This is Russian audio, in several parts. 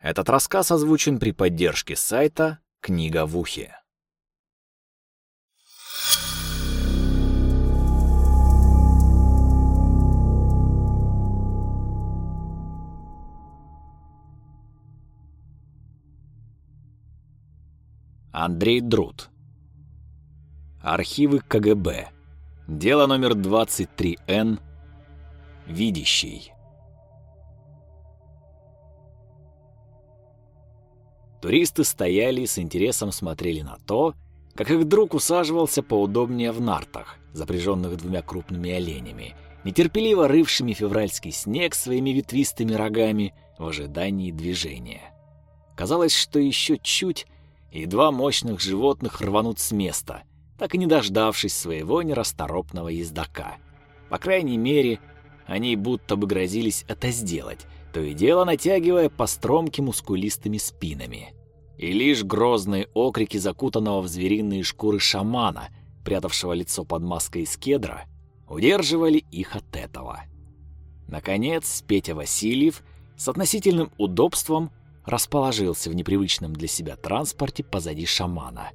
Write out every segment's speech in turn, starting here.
Этот рассказ озвучен при поддержке сайта «Книга в ухе». Андрей Друд. Архивы КГБ. Дело номер 23Н. Видящий. Туристы стояли и с интересом смотрели на то, как их друг усаживался поудобнее в нартах, запряженных двумя крупными оленями, нетерпеливо рывшими февральский снег своими ветвистыми рогами в ожидании движения. Казалось, что еще чуть, и два мощных животных рванут с места, так и не дождавшись своего нерасторопного ездока. По крайней мере, они будто бы грозились это сделать, то и дело натягивая по стромке мускулистыми спинами. И лишь грозные окрики закутанного в звериные шкуры шамана, прятавшего лицо под маской из кедра, удерживали их от этого. Наконец, Петя Васильев с относительным удобством расположился в непривычном для себя транспорте позади шамана.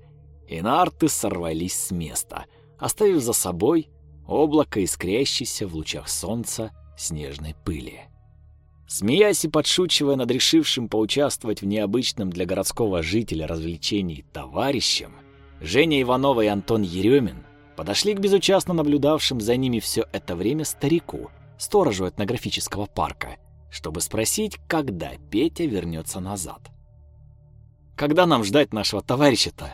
И нарты сорвались с места, оставив за собой облако искрящейся в лучах солнца снежной пыли. Смеясь и подшучивая над решившим поучаствовать в необычном для городского жителя развлечении товарищем, Женя Иванова и Антон Еремин подошли к безучастно наблюдавшим за ними все это время старику, сторожу этнографического парка, чтобы спросить, когда Петя вернется назад. «Когда нам ждать нашего товарища-то?»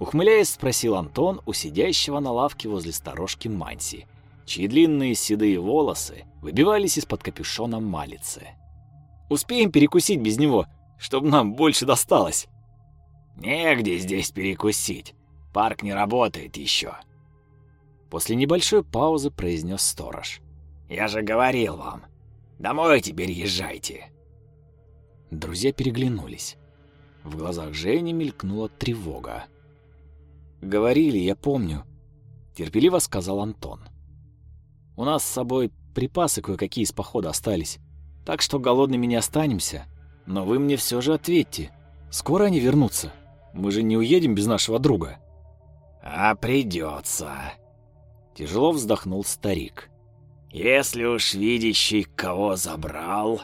Ухмыляясь, спросил Антон у сидящего на лавке возле сторожки Манси, чьи длинные седые волосы выбивались из-под капюшона малицы. «Успеем перекусить без него, чтобы нам больше досталось?» «Негде здесь перекусить. Парк не работает еще». После небольшой паузы произнес сторож. «Я же говорил вам. Домой теперь езжайте». Друзья переглянулись. В глазах Жени мелькнула тревога. «Говорили, я помню», — терпеливо сказал Антон. У нас с собой припасы кое-какие из похода остались, так что голодными не останемся. Но вы мне все же ответьте, скоро они вернутся? Мы же не уедем без нашего друга». «А придется», — тяжело вздохнул старик. «Если уж видящий кого забрал,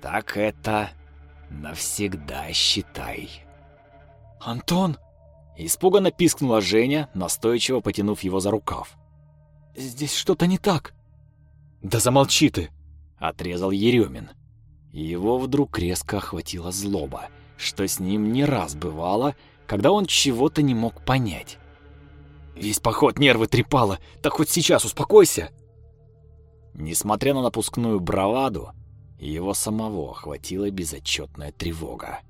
так это навсегда считай». «Антон!» — испуганно пискнула Женя, настойчиво потянув его за рукав. Здесь что-то не так. Да замолчи ты, отрезал Еремин. Его вдруг резко охватила злоба, что с ним не раз бывало, когда он чего-то не мог понять. Весь поход нервы трепало, так хоть сейчас успокойся. Несмотря на напускную браваду, его самого охватила безотчетная тревога.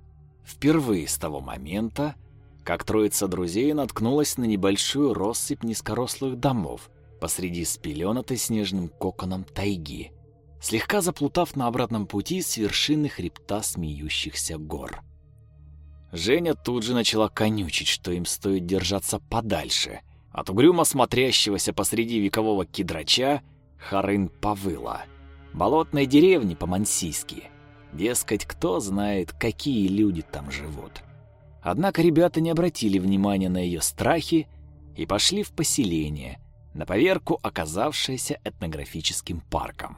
Впервые с того момента, как троица друзей наткнулась на небольшую россыпь низкорослых домов, посреди спеленатой снежным коконом тайги, слегка заплутав на обратном пути с вершины хребта смеющихся гор. Женя тут же начала конючить, что им стоит держаться подальше от угрюмо смотрящегося посреди векового кедрача Харын Павыла, болотной деревни по-мансийски. Дескать, кто знает, какие люди там живут. Однако ребята не обратили внимания на ее страхи и пошли в поселение, на поверку оказавшееся этнографическим парком.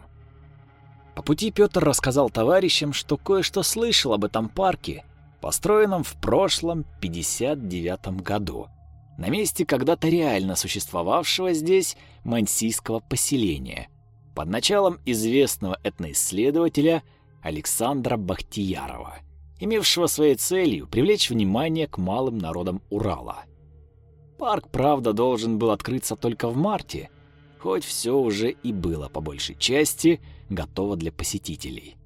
По пути Петр рассказал товарищам, что кое-что слышал об этом парке, построенном в прошлом 59 году, на месте когда-то реально существовавшего здесь мансийского поселения, под началом известного этноисследователя Александра Бахтиярова, имевшего своей целью привлечь внимание к малым народам Урала – Парк, правда, должен был открыться только в марте, хоть все уже и было по большей части готово для посетителей.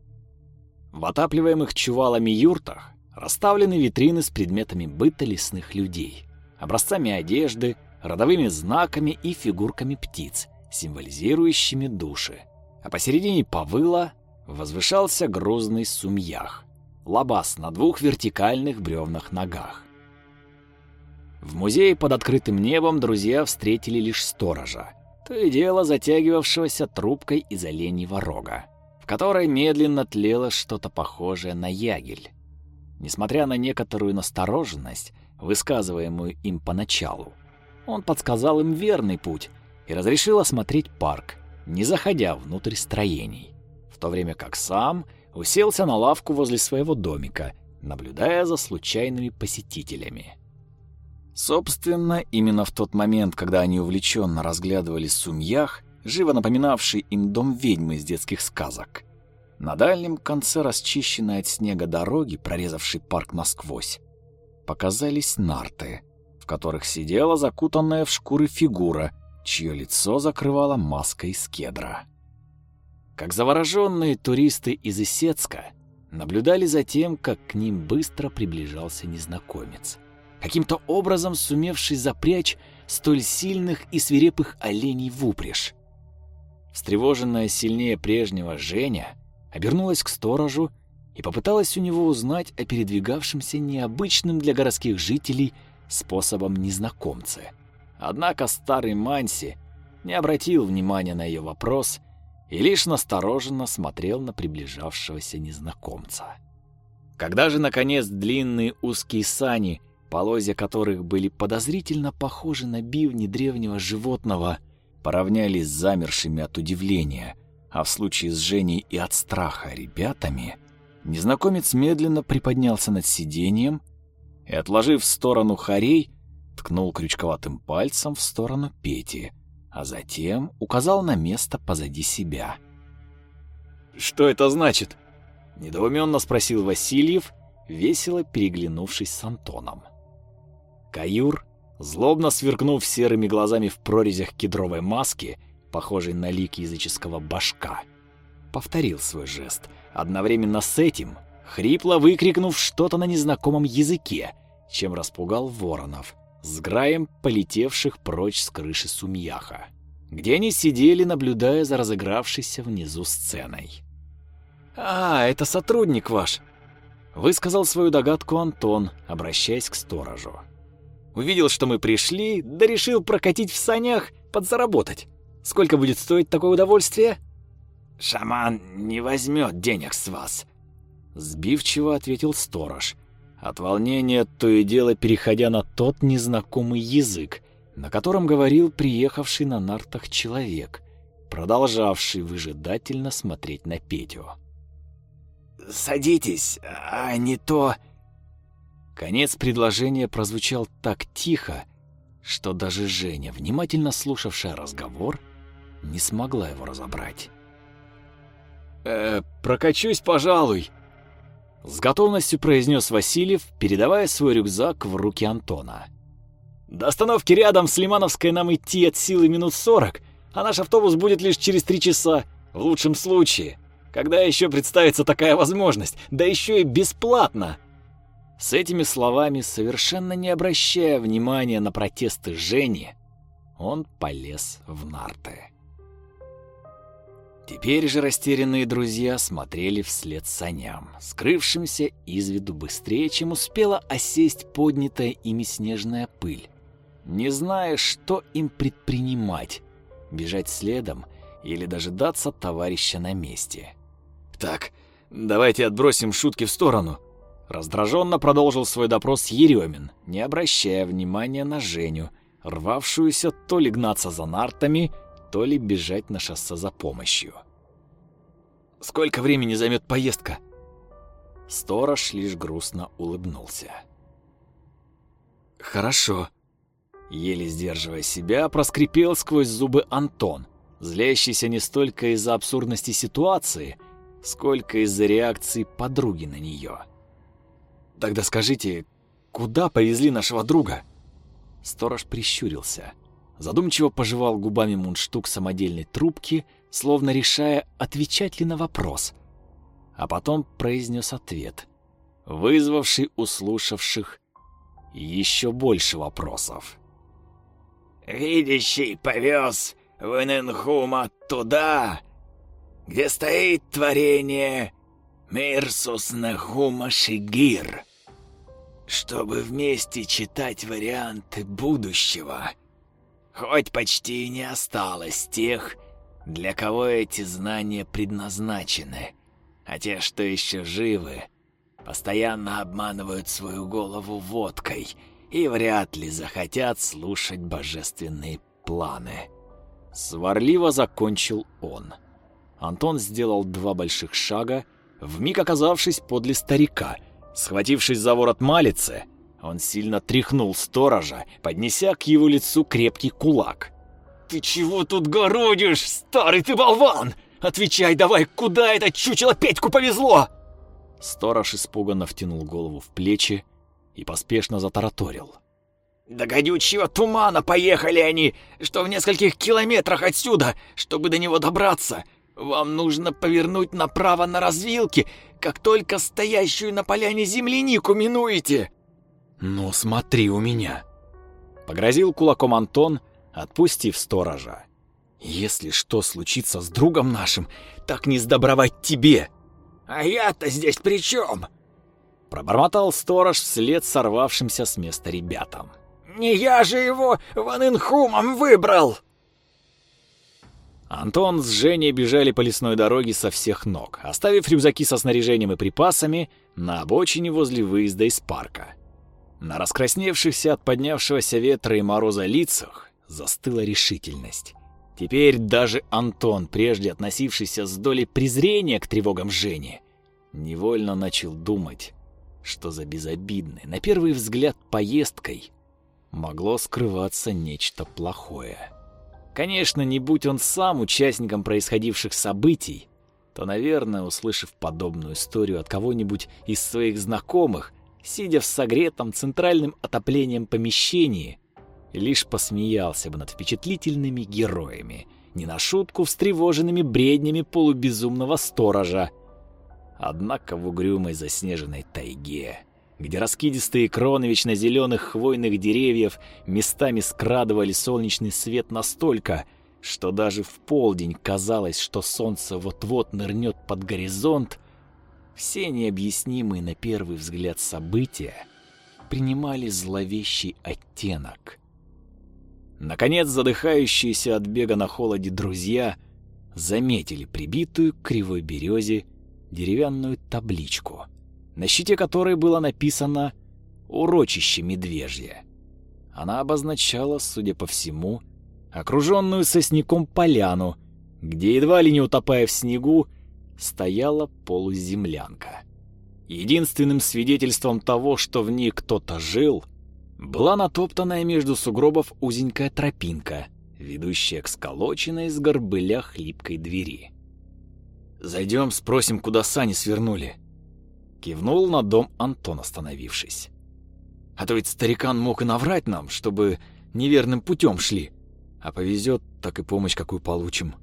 В отапливаемых чувалами юртах расставлены витрины с предметами быта лесных людей, образцами одежды, родовыми знаками и фигурками птиц, символизирующими души. А посередине повыла возвышался грузный сумьях, лабаз на двух вертикальных бревнах ногах. В музее под открытым небом друзья встретили лишь сторожа, то и дело затягивавшегося трубкой из оленьего рога, в которой медленно тлело что-то похожее на ягель. Несмотря на некоторую настороженность, высказываемую им поначалу, он подсказал им верный путь и разрешил осмотреть парк, не заходя внутрь строений, в то время как сам уселся на лавку возле своего домика, наблюдая за случайными посетителями. Собственно, именно в тот момент, когда они увлеченно разглядывали сумьях, живо напоминавший им дом ведьмы из детских сказок, на дальнем конце расчищенной от снега дороги, прорезавшей парк насквозь, показались нарты, в которых сидела закутанная в шкуры фигура, чье лицо закрывала маска из кедра. Как завороженные туристы из Исетска наблюдали за тем, как к ним быстро приближался незнакомец, каким-то образом сумевший запрячь столь сильных и свирепых оленей в упряжь. Встревоженная сильнее прежнего Женя обернулась к сторожу и попыталась у него узнать о передвигавшемся необычным для городских жителей способом незнакомца. Однако старый Манси не обратил внимания на ее вопрос и лишь настороженно смотрел на приближавшегося незнакомца. Когда же, наконец, длинные узкие сани, полозья которых были подозрительно похожи на бивни древнего животного, поравнялись с замершими от удивления, а в случае с Женей и от страха ребятами, незнакомец медленно приподнялся над сиденьем и, отложив в сторону хорей, ткнул крючковатым пальцем в сторону Пети, а затем указал на место позади себя. «Что это значит?» — недоуменно спросил Васильев, весело переглянувшись с Антоном. Каюр, злобно сверкнув серыми глазами в прорезях кедровой маски, похожей на лик языческого башка, повторил свой жест, одновременно с этим хрипло выкрикнув что-то на незнакомом языке, чем распугал воронов, с граем полетевших прочь с крыши Сумьяха, где они сидели, наблюдая за разыгравшейся внизу сценой. «А, это сотрудник ваш!» — высказал свою догадку Антон, обращаясь к сторожу. Увидел, что мы пришли, да решил прокатить в санях, подзаработать. Сколько будет стоить такое удовольствие? Шаман не возьмет денег с вас, сбивчиво ответил сторож. От волнения то и дело переходя на тот незнакомый язык, на котором говорил приехавший на нартах человек, продолжавший выжидательно смотреть на Петю. «Садитесь, а не то...» Конец предложения прозвучал так тихо, что даже Женя, внимательно слушавшая разговор, не смогла его разобрать. «Э, прокачусь, пожалуй», — с готовностью произнес Васильев, передавая свой рюкзак в руки Антона. «До остановки рядом с Лимановской нам идти от силы минут сорок, а наш автобус будет лишь через три часа, в лучшем случае. Когда еще представится такая возможность, да еще и бесплатно!» С этими словами, совершенно не обращая внимания на протесты Жени, он полез в нарты. Теперь же растерянные друзья смотрели вслед саням, скрывшимся из виду быстрее, чем успела осесть поднятая ими снежная пыль, не зная, что им предпринимать — бежать следом или дожидаться товарища на месте. «Так, давайте отбросим шутки в сторону», Раздраженно продолжил свой допрос Еремин, не обращая внимания на Женю, рвавшуюся то ли гнаться за нартами, то ли бежать на шоссе за помощью. «Сколько времени займет поездка?» Сторож лишь грустно улыбнулся. «Хорошо», — еле сдерживая себя, проскрипел сквозь зубы Антон, злящийся не столько из-за абсурдности ситуации, сколько из-за реакции подруги на нее. Тогда скажите, куда повезли нашего друга? Сторож прищурился. Задумчиво пожевал губами мундштук самодельной трубки, словно решая, отвечать ли на вопрос. А потом произнес ответ, вызвавший у слушавших еще больше вопросов. «Видящий повез Вененхума туда, где стоит творение Мирсус Нахума Шигир чтобы вместе читать варианты будущего. Хоть почти не осталось тех, для кого эти знания предназначены, а те, что еще живы, постоянно обманывают свою голову водкой и вряд ли захотят слушать божественные планы. Сварливо закончил он. Антон сделал два больших шага, вмиг оказавшись подле старика. Схватившись за ворот малицы, он сильно тряхнул сторожа, поднеся к его лицу крепкий кулак. «Ты чего тут городишь, старый ты болван? Отвечай давай, куда это чучело Петьку повезло?» Сторож испуганно втянул голову в плечи и поспешно затараторил. «До гадючего тумана поехали они, что в нескольких километрах отсюда, чтобы до него добраться. Вам нужно повернуть направо на развилке, как только стоящую на поляне землянику минуете». «Ну смотри у меня!» Погрозил кулаком Антон, отпустив сторожа. «Если что случится с другом нашим, так не сдобровать тебе!» «А я-то здесь при чем?» Пробормотал сторож вслед сорвавшимся с места ребятам. «Не я же его ванинхумом выбрал!» Антон с Женей бежали по лесной дороге со всех ног, оставив рюкзаки со снаряжением и припасами на обочине возле выезда из парка. На раскрасневшихся от поднявшегося ветра и мороза лицах застыла решительность. Теперь даже Антон, прежде относившийся с долей презрения к тревогам Жени, невольно начал думать, что за безобидной, на первый взгляд, поездкой могло скрываться нечто плохое. Конечно, не будь он сам участником происходивших событий, то, наверное, услышав подобную историю от кого-нибудь из своих знакомых, сидя в согретом центральным отоплением помещении, лишь посмеялся бы над впечатлительными героями, не на шутку встревоженными бреднями полубезумного сторожа. Однако в угрюмой заснеженной тайге, где раскидистые кроны вечно зеленых хвойных деревьев местами скрадывали солнечный свет настолько, что даже в полдень казалось, что солнце вот-вот нырнет под горизонт, все необъяснимые на первый взгляд события принимали зловещий оттенок. Наконец, задыхающиеся от бега на холоде друзья заметили прибитую к кривой березе деревянную табличку, на щите которой было написано «Урочище медвежье». Она обозначала, судя по всему, окруженную сосняком поляну, где, едва ли не утопая в снегу, стояла полуземлянка. Единственным свидетельством того, что в ней кто-то жил, была натоптанная между сугробов узенькая тропинка, ведущая к сколоченной из горбыля хлипкой двери. «Зайдем, спросим, куда сани свернули», — кивнул на дом Антон, остановившись. «А то ведь старикан мог и наврать нам, чтобы неверным путем шли, а повезет, так и помощь какую получим».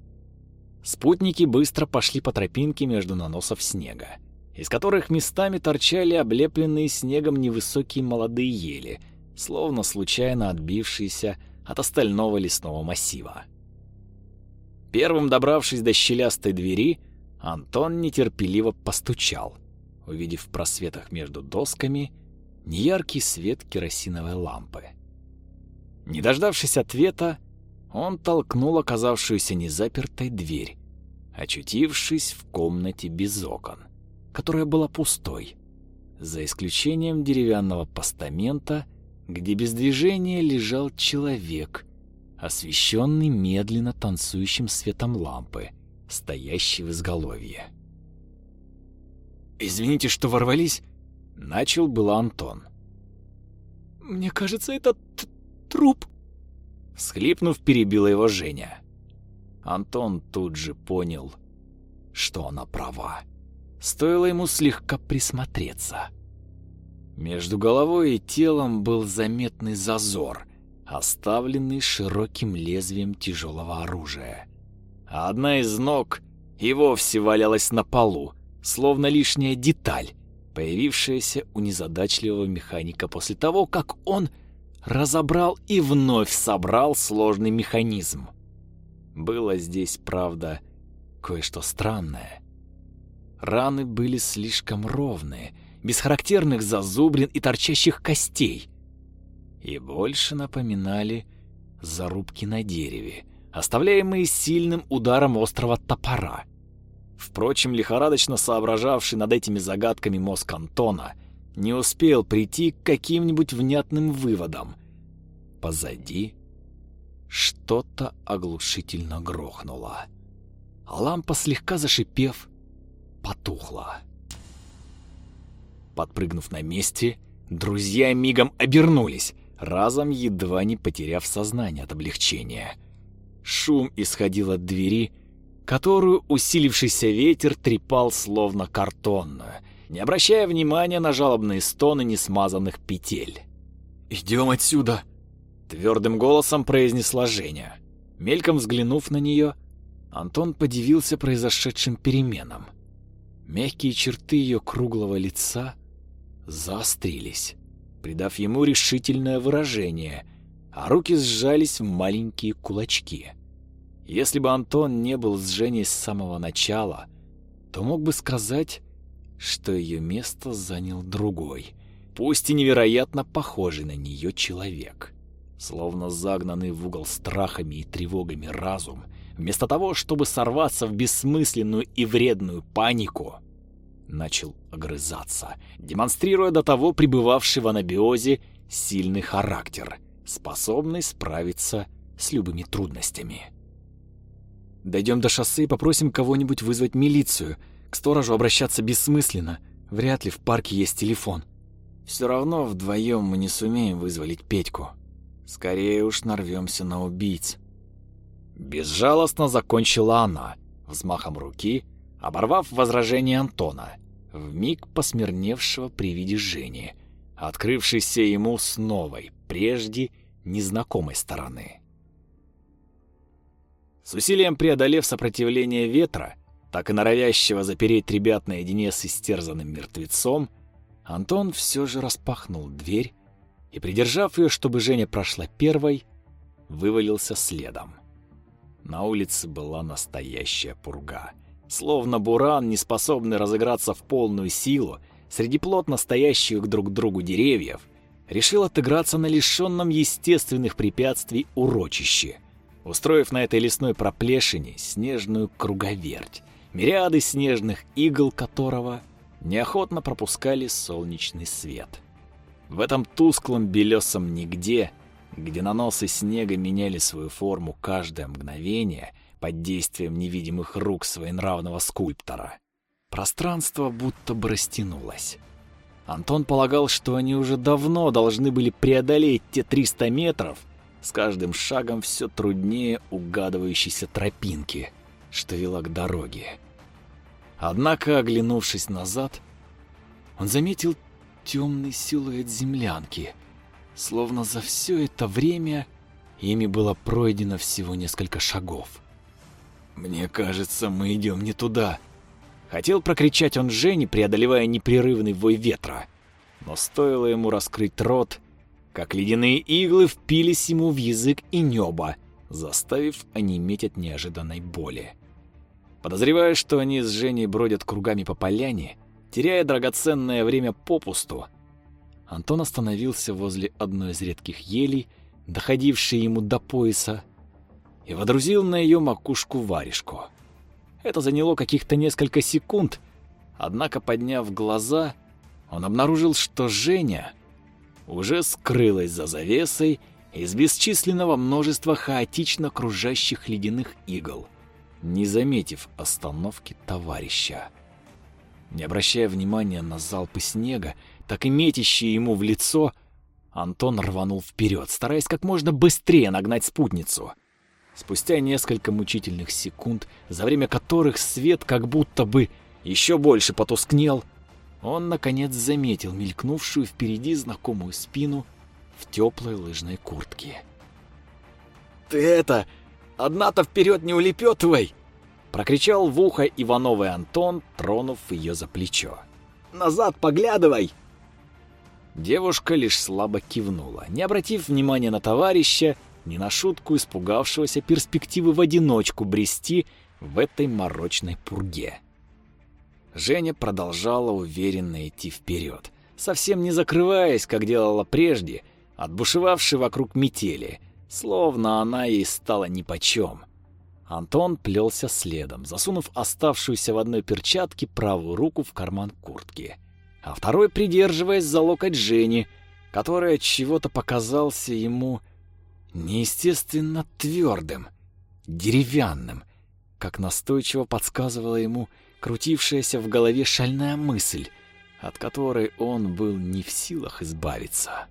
Спутники быстро пошли по тропинке между наносов снега, из которых местами торчали облепленные снегом невысокие молодые ели, словно случайно отбившиеся от остального лесного массива. Первым добравшись до щелястой двери, Антон нетерпеливо постучал, увидев в просветах между досками неяркий свет керосиновой лампы. Не дождавшись ответа, он толкнул оказавшуюся незапертой дверь, очутившись в комнате без окон, которая была пустой, за исключением деревянного постамента, где без движения лежал человек, освещенный медленно танцующим светом лампы, стоящий в изголовье. «Извините, что ворвались», — начал было Антон. «Мне кажется, это труп», Схлипнув, перебила его Женя. Антон тут же понял, что она права. Стоило ему слегка присмотреться. Между головой и телом был заметный зазор, оставленный широким лезвием тяжелого оружия. А одна из ног и вовсе валялась на полу, словно лишняя деталь, появившаяся у незадачливого механика после того, как он разобрал и вновь собрал сложный механизм. Было здесь, правда, кое-что странное. Раны были слишком ровные, без характерных зазубрин и торчащих костей, и больше напоминали зарубки на дереве, оставляемые сильным ударом острого топора. Впрочем, лихорадочно соображавший над этими загадками мозг Антона не успел прийти к каким-нибудь внятным выводам. Позади что-то оглушительно грохнуло, а лампа, слегка зашипев, потухла. Подпрыгнув на месте, друзья мигом обернулись, разом едва не потеряв сознание от облегчения. Шум исходил от двери, которую усилившийся ветер трепал словно картонную, не обращая внимания на жалобные стоны несмазанных петель. «Идем отсюда!» — твердым голосом произнесла Женя. Мельком взглянув на нее, Антон подивился произошедшим переменам. Мягкие черты ее круглого лица заострились, придав ему решительное выражение, а руки сжались в маленькие кулачки. Если бы Антон не был с Женей с самого начала, то мог бы сказать, что ее место занял другой, пусть и невероятно похожий на нее человек. Словно загнанный в угол страхами и тревогами разум, вместо того, чтобы сорваться в бессмысленную и вредную панику, начал огрызаться, демонстрируя до того пребывавший в анабиозе сильный характер, способный справиться с любыми трудностями. Дойдем до шоссе и попросим кого-нибудь вызвать милицию. К сторожу обращаться бессмысленно. Вряд ли в парке есть телефон. Все равно вдвоем мы не сумеем вызволить Петьку. Скорее уж нарвемся на убийц. Безжалостно закончила она, взмахом руки, оборвав возражение Антона, вмиг посмирневшего при виде Жени, открывшейся ему с новой, прежде незнакомой стороны. С усилием преодолев сопротивление ветра, так и норовящего запереть ребят наедине с истерзанным мертвецом, Антон все же распахнул дверь и, придержав ее, чтобы Женя прошла первой, вывалился следом. На улице была настоящая пурга. Словно буран, не способный разыграться в полную силу, среди плотно стоящих друг к другу деревьев, решил отыграться на лишенном естественных препятствий урочище — устроив на этой лесной проплешине снежную круговерть, мириады снежных игл которого неохотно пропускали солнечный свет. В этом тусклом белесом нигде, где наносы снега меняли свою форму каждое мгновение под действием невидимых рук своенравного скульптора, пространство будто бы растянулось. Антон полагал, что они уже давно должны были преодолеть те 300 метров, с каждым шагом все труднее угадывающейся тропинки, что вела к дороге. Однако, оглянувшись назад, он заметил темный силуэт землянки, словно за все это время ими было пройдено всего несколько шагов. «Мне кажется, мы идем не туда», — хотел прокричать он Жене, преодолевая непрерывный вой ветра. Но стоило ему раскрыть рот, как ледяные иглы впились ему в язык и небо, заставив онеметь от неожиданной боли. Подозревая, что они с Женей бродят кругами по поляне, теряя драгоценное время попусту, Антон остановился возле одной из редких елей, доходившей ему до пояса, и водрузил на ее макушку варежку. Это заняло каких-то несколько секунд, однако, подняв глаза, он обнаружил, что Женя уже скрылась за завесой из бесчисленного множества хаотично кружащих ледяных игл, не заметив остановки товарища. Не обращая внимания на залпы снега, так и метящие ему в лицо, Антон рванул вперед, стараясь как можно быстрее нагнать спутницу. Спустя несколько мучительных секунд, за время которых свет как будто бы еще больше потускнел, он, наконец, заметил мелькнувшую впереди знакомую спину в теплой лыжной куртке. «Ты это, одна-то вперед не улепетывай!» Прокричал в ухо Ивановый Антон, тронув ее за плечо. «Назад поглядывай!» Девушка лишь слабо кивнула, не обратив внимания на товарища, ни на шутку испугавшегося перспективы в одиночку брести в этой морочной пурге. Женя продолжала уверенно идти вперед, совсем не закрываясь, как делала прежде, от бушевавшей вокруг метели, словно она ей стала нипочем. Антон плелся следом, засунув оставшуюся в одной перчатке правую руку в карман куртки, а второй придерживаясь за локоть Жени, который от чего-то показался ему неестественно твердым, деревянным, как настойчиво подсказывала ему крутившаяся в голове шальная мысль, от которой он был не в силах избавиться.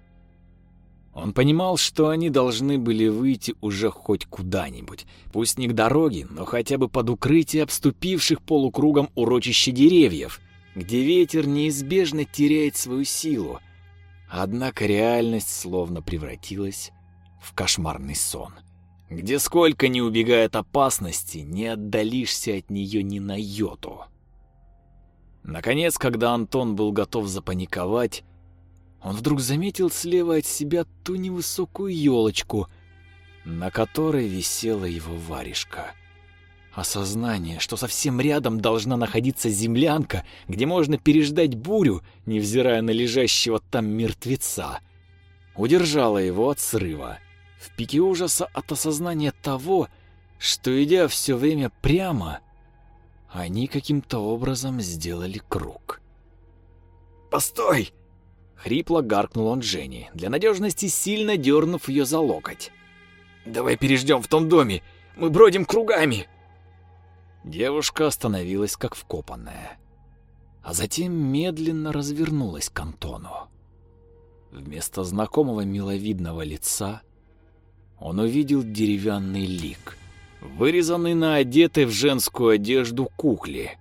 Он понимал, что они должны были выйти уже хоть куда-нибудь, пусть не к дороге, но хотя бы под укрытие обступивших полукругом урочища деревьев, где ветер неизбежно теряет свою силу. Однако реальность словно превратилась в кошмарный сон, где сколько ни убегает опасности, не отдалишься от нее ни на йоту. Наконец, когда Антон был готов запаниковать, он вдруг заметил слева от себя ту невысокую елочку, на которой висела его варежка. Осознание, что совсем рядом должна находиться землянка, где можно переждать бурю, невзирая на лежащего там мертвеца, удержало его от срыва. В пике ужаса от осознания того, что, идя все время прямо, они каким-то образом сделали круг. «Постой!» Хрипло гаркнул он Жене, для надежности сильно дернув ее за локоть. «Давай переждем в том доме, мы бродим кругами!» Девушка остановилась как вкопанная, а затем медленно развернулась к Антону. Вместо знакомого миловидного лица он увидел деревянный лик, вырезанный на одетой в женскую одежду кукле.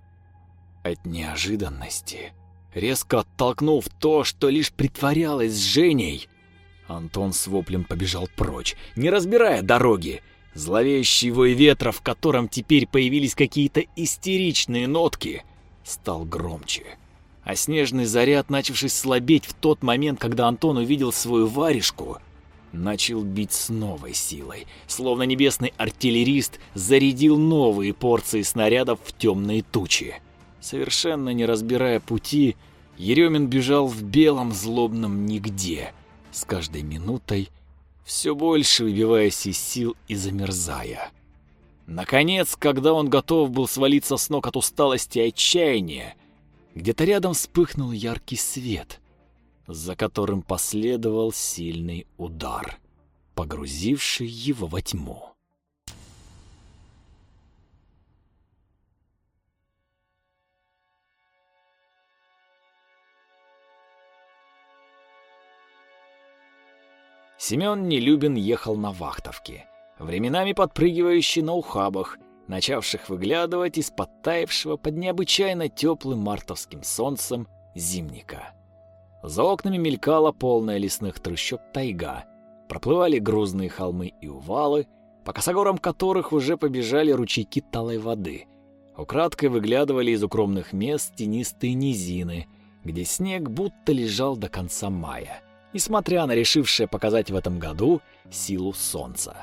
От неожиданности резко оттолкнув то, что лишь притворялось Женей. Антон с воплем побежал прочь, не разбирая дороги. Зловещий вой ветра, в котором теперь появились какие-то истеричные нотки, стал громче. А снежный заряд, начавший слабеть в тот момент, когда Антон увидел свою варежку, начал бить с новой силой, словно небесный артиллерист зарядил новые порции снарядов в темные тучи. Совершенно не разбирая пути, Еремин бежал в белом злобном нигде, с каждой минутой все больше выбиваясь из сил и замерзая. Наконец, когда он готов был свалиться с ног от усталости и отчаяния, где-то рядом вспыхнул яркий свет, за которым последовал сильный удар, погрузивший его во тьму. Семен Нелюбин ехал на вахтовке, временами подпрыгивающий на ухабах, начавших выглядывать из подтаявшего под необычайно теплым мартовским солнцем зимника. За окнами мелькала полная лесных трущоб тайга, проплывали грузные холмы и увалы, по косогорам которых уже побежали ручейки талой воды. Украдкой выглядывали из укромных мест тенистые низины, где снег будто лежал до конца мая несмотря на решившее показать в этом году силу солнца.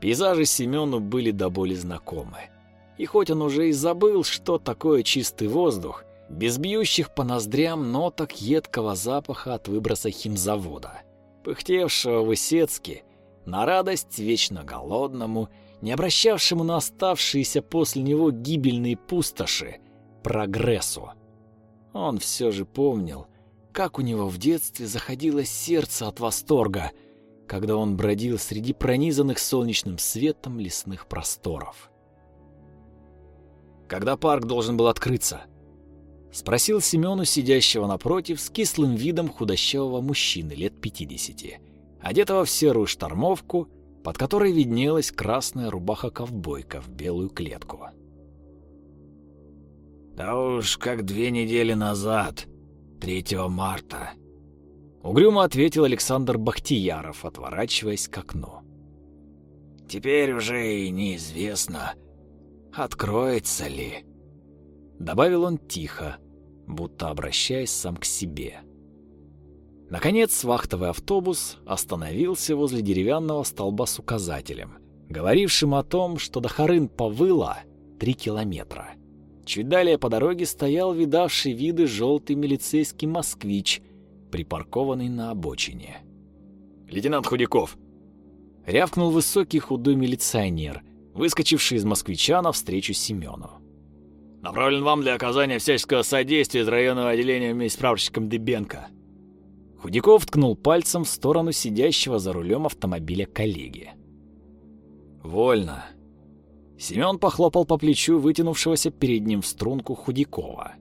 Пейзажи Семену были до боли знакомы. И хоть он уже и забыл, что такое чистый воздух, без бьющих по ноздрям ноток едкого запаха от выброса химзавода, пыхтевшего в Исецке, на радость вечно голодному, не обращавшему на оставшиеся после него гибельные пустоши, прогрессу. Он все же помнил, как у него в детстве заходило сердце от восторга, когда он бродил среди пронизанных солнечным светом лесных просторов. Когда парк должен был открыться? Спросил Семену, сидящего напротив, с кислым видом худощавого мужчины лет 50, одетого в серую штормовку, под которой виднелась красная рубаха-ковбойка в белую клетку. «Да уж, как две недели назад», 3 марта. Угрюмо ответил Александр Бахтияров, отворачиваясь к окну. Теперь уже и неизвестно, откроется ли. Добавил он тихо, будто обращаясь сам к себе. Наконец вахтовый автобус остановился возле деревянного столба с указателем, говорившим о том, что до Харын-Павыла три километра. Чуть далее по дороге стоял видавший виды желтый милицейский москвич, припаркованный на обочине. «Лейтенант Худяков!» рявкнул высокий худой милиционер, выскочивший из москвича навстречу Семену. «Направлен вам для оказания всяческого содействия из районного отделения вместе с прапорщиком Дыбенко». Худяков ткнул пальцем в сторону сидящего за рулем автомобиля коллеги. «Вольно». Семен похлопал по плечу вытянувшегося перед ним в струнку Худякова.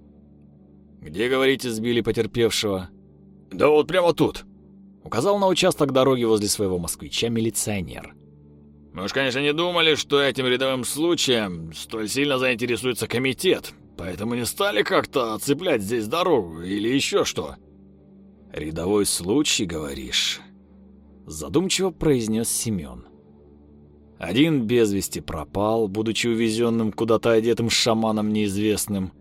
«Где, говорите, сбили потерпевшего?» «Да вот прямо тут», — указал на участок дороги возле своего москвича милиционер. «Мы уж, конечно, не думали, что этим рядовым случаем столь сильно заинтересуется комитет, поэтому не стали как-то оцеплять здесь дорогу или еще что». «Рядовой случай, говоришь?» Задумчиво произнес Семен. Один без вести пропал, будучи увезенным куда-то одетым шаманом неизвестным.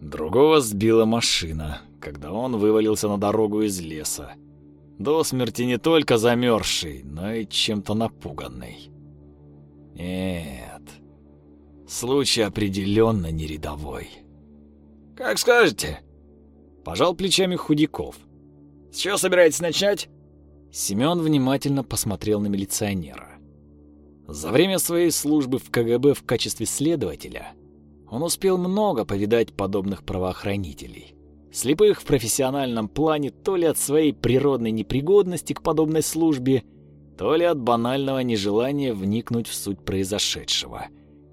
Другого сбила машина, когда он вывалился на дорогу из леса. До смерти не только замерзший, но и чем-то напуганный. Нет, случай определенно не рядовой. «Как скажете», — пожал плечами Худяков. С чего собираетесь начать? Семён внимательно посмотрел на милиционера. За время своей службы в КГБ в качестве следователя он успел много повидать подобных правоохранителей. Слепых в профессиональном плане то ли от своей природной непригодности к подобной службе, то ли от банального нежелания вникнуть в суть произошедшего.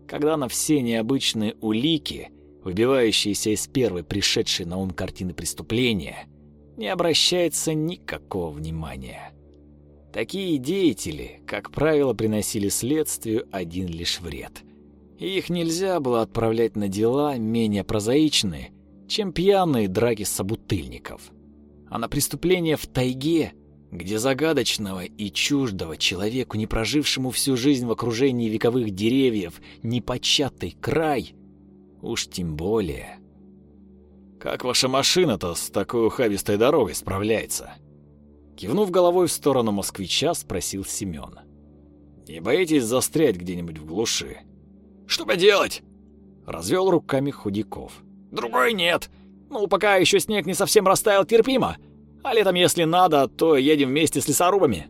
Когда на все необычные улики, выбивающиеся из первой пришедшей на ум картины преступления, не обращается никакого внимания. Такие деятели, как правило, приносили следствию один лишь вред. И их нельзя было отправлять на дела менее прозаичные, чем пьяные драки собутыльников. А на преступления в тайге, где загадочного и чуждого человеку, не прожившему всю жизнь в окружении вековых деревьев, непочатый край, уж тем более – как ваша машина-то с такой ухабистой дорогой справляется? Кивнув головой в сторону москвича, спросил Семен. Не боитесь застрять где-нибудь в глуши? Что поделать? Развел руками Худяков. Другой нет. Ну, пока еще снег не совсем растаял, терпимо. А летом, если надо, то едем вместе с лесорубами.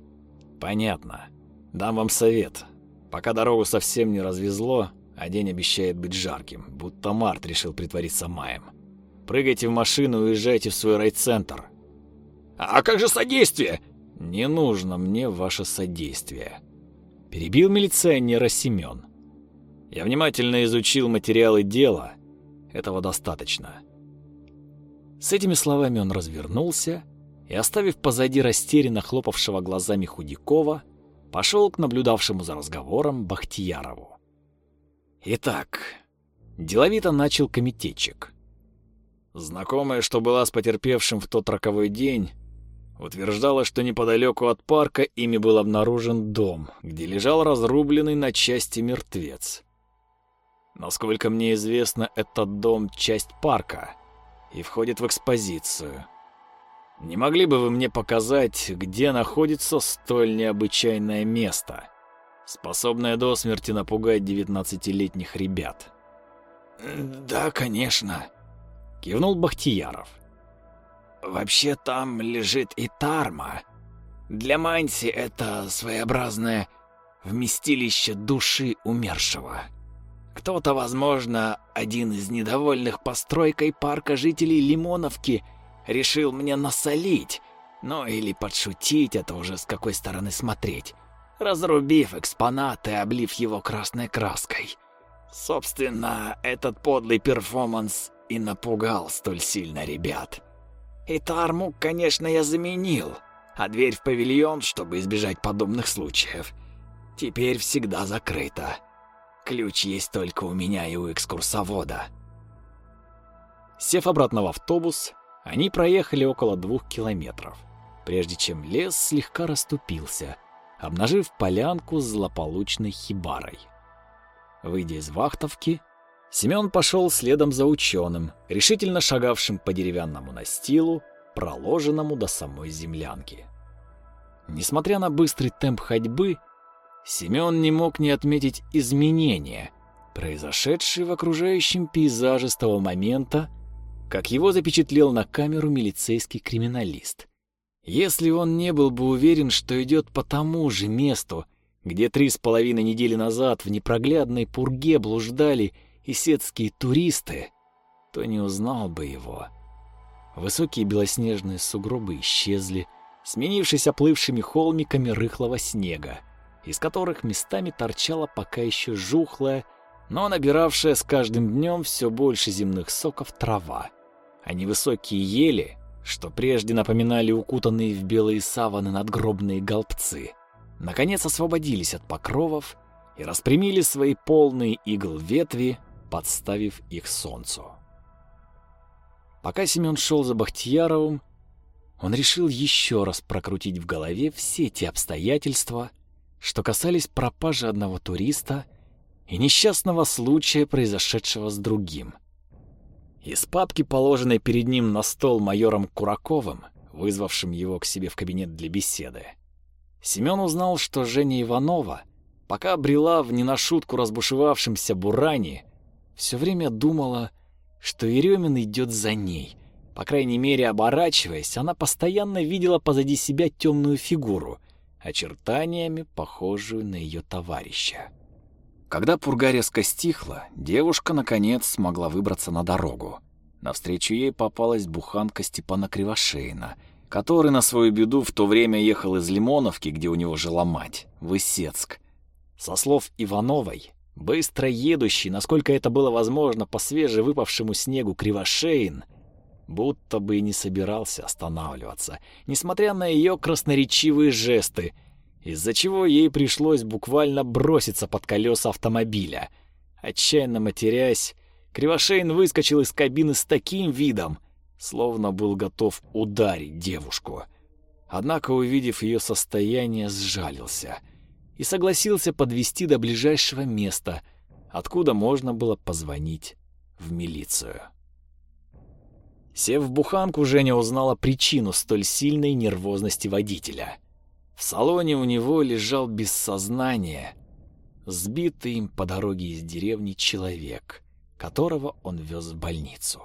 Понятно. Дам вам совет. Пока дорогу совсем не развезло, а день обещает быть жарким, будто март решил притвориться маем. Прыгайте в машину и уезжайте в свой райцентр. А как же содействие? Не нужно мне ваше содействие. Перебил милиционера Семен. Я внимательно изучил материалы дела. Этого достаточно. С этими словами он развернулся и, оставив позади растерянно хлопавшего глазами Худякова, пошел к наблюдавшему за разговором Бахтиярову. Итак, деловито начал комитетчик. Знакомая, что была с потерпевшим в тот роковой день, утверждала, что неподалеку от парка ими был обнаружен дом, где лежал разрубленный на части мертвец. Насколько мне известно, этот дом — часть парка и входит в экспозицию. Не могли бы вы мне показать, где находится столь необычайное место, способное до смерти напугать девятнадцатилетних ребят? «Да, конечно», Кивнул Бахтияров. Вообще там лежит и Тарма. Для Манси это своеобразное вместилище души умершего. Кто-то, возможно, один из недовольных постройкой парка жителей Лимоновки решил мне насолить, ну или подшутить, это уже с какой стороны смотреть, разрубив экспонат и облив его красной краской. Собственно, этот подлый перформанс и напугал столь сильно ребят. И тармук, конечно, я заменил, а дверь в павильон, чтобы избежать подобных случаев, теперь всегда закрыта. Ключ есть только у меня и у экскурсовода. Сев обратно в автобус, они проехали около двух километров, прежде чем лес слегка расступился, обнажив полянку с злополучной хибарой. Выйдя из вахтовки, Семён пошел следом за ученым, решительно шагавшим по деревянному настилу, проложенному до самой землянки. Несмотря на быстрый темп ходьбы, Семён не мог не отметить изменения, произошедшие в окружающем пейзаже с того момента, как его запечатлел на камеру милицейский криминалист. Если он не был бы уверен, что идет по тому же месту, где три с половиной недели назад в непроглядной пурге блуждали исетские туристы, то не узнал бы его. Высокие белоснежные сугробы исчезли, сменившись оплывшими холмиками рыхлого снега, из которых местами торчала пока еще жухлая, но набиравшая с каждым днем все больше земных соков трава, а невысокие ели, что прежде напоминали укутанные в белые саваны надгробные голбцы, наконец освободились от покровов и распрямили свои полные игл ветви, подставив их солнцу. Пока Семен шел за Бахтияровым, он решил еще раз прокрутить в голове все те обстоятельства, что касались пропажи одного туриста и несчастного случая, произошедшего с другим. Из папки, положенной перед ним на стол майором Кураковым, вызвавшим его к себе в кабинет для беседы, Семен узнал, что Женя Иванова, пока брела в не на шутку разбушевавшемся буране, все время думала, что Еремин идет за ней. По крайней мере, оборачиваясь, она постоянно видела позади себя темную фигуру, очертаниями похожую на ее товарища. Когда пурга резко стихла, девушка, наконец, смогла выбраться на дорогу. Навстречу ей попалась буханка Степана Кривошеина, который на свою беду в то время ехал из Лимоновки, где у него жила мать, в Исетск. Со слов Ивановой, быстро едущий, насколько это было возможно по свежевыпавшему снегу Кривошеин, будто бы и не собирался останавливаться, несмотря на ее красноречивые жесты, из-за чего ей пришлось буквально броситься под колеса автомобиля. Отчаянно матерясь, Кривошеин выскочил из кабины с таким видом, словно был готов ударить девушку. Однако, увидев ее состояние, сжалился и согласился подвести до ближайшего места, откуда можно было позвонить в милицию. Сев в буханку, Женя узнала причину столь сильной нервозности водителя. В салоне у него лежал без сознания, сбитый им по дороге из деревни человек, которого он вез в больницу.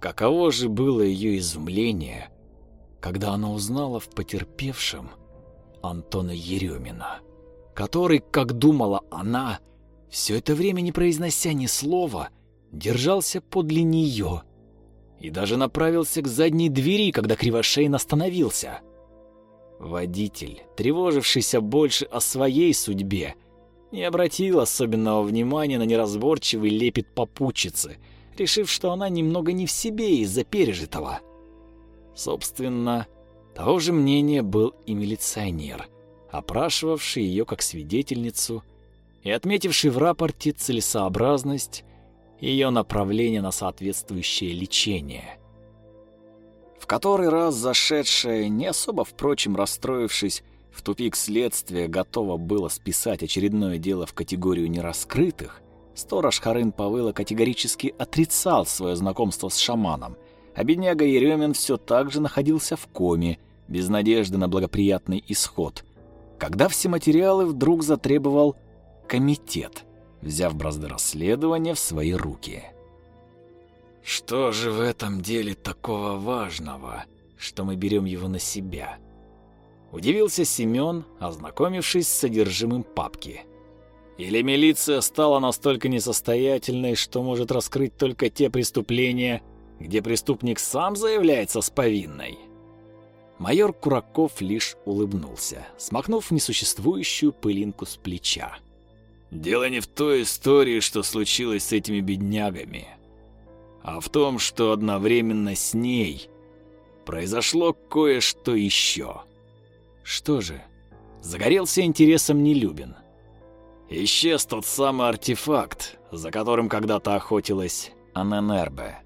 Каково же было ее изумление, когда она узнала в потерпевшем Антона Еремина, который, как думала она, все это время не произнося ни слова, держался подле нее и даже направился к задней двери, когда Кривошеин остановился. Водитель, тревожившийся больше о своей судьбе, не обратил особенного внимания на неразборчивый лепет попутчицы — решив, что она немного не в себе из-за пережитого. Собственно, того же мнения был и милиционер, опрашивавший ее как свидетельницу и отметивший в рапорте целесообразность ее направления на соответствующее лечение. В который раз зашедшая, не особо, впрочем, расстроившись, в тупик следствия готова было списать очередное дело в категорию нераскрытых, Сторож Харын Павыла категорически отрицал свое знакомство с шаманом, а бедняга Еремин все так же находился в коме, без надежды на благоприятный исход, когда все материалы вдруг затребовал комитет, взяв бразды расследования в свои руки. «Что же в этом деле такого важного, что мы берем его на себя?» Удивился Семен, ознакомившись с содержимым папки – или милиция стала настолько несостоятельной, что может раскрыть только те преступления, где преступник сам заявляется с повинной? Майор Кураков лишь улыбнулся, смахнув несуществующую пылинку с плеча. «Дело не в той истории, что случилось с этими беднягами, а в том, что одновременно с ней произошло кое-что еще». «Что же?» Загорелся интересом Нелюбин. Исчез тот самый артефакт, за которым когда-то охотилась Аненербе.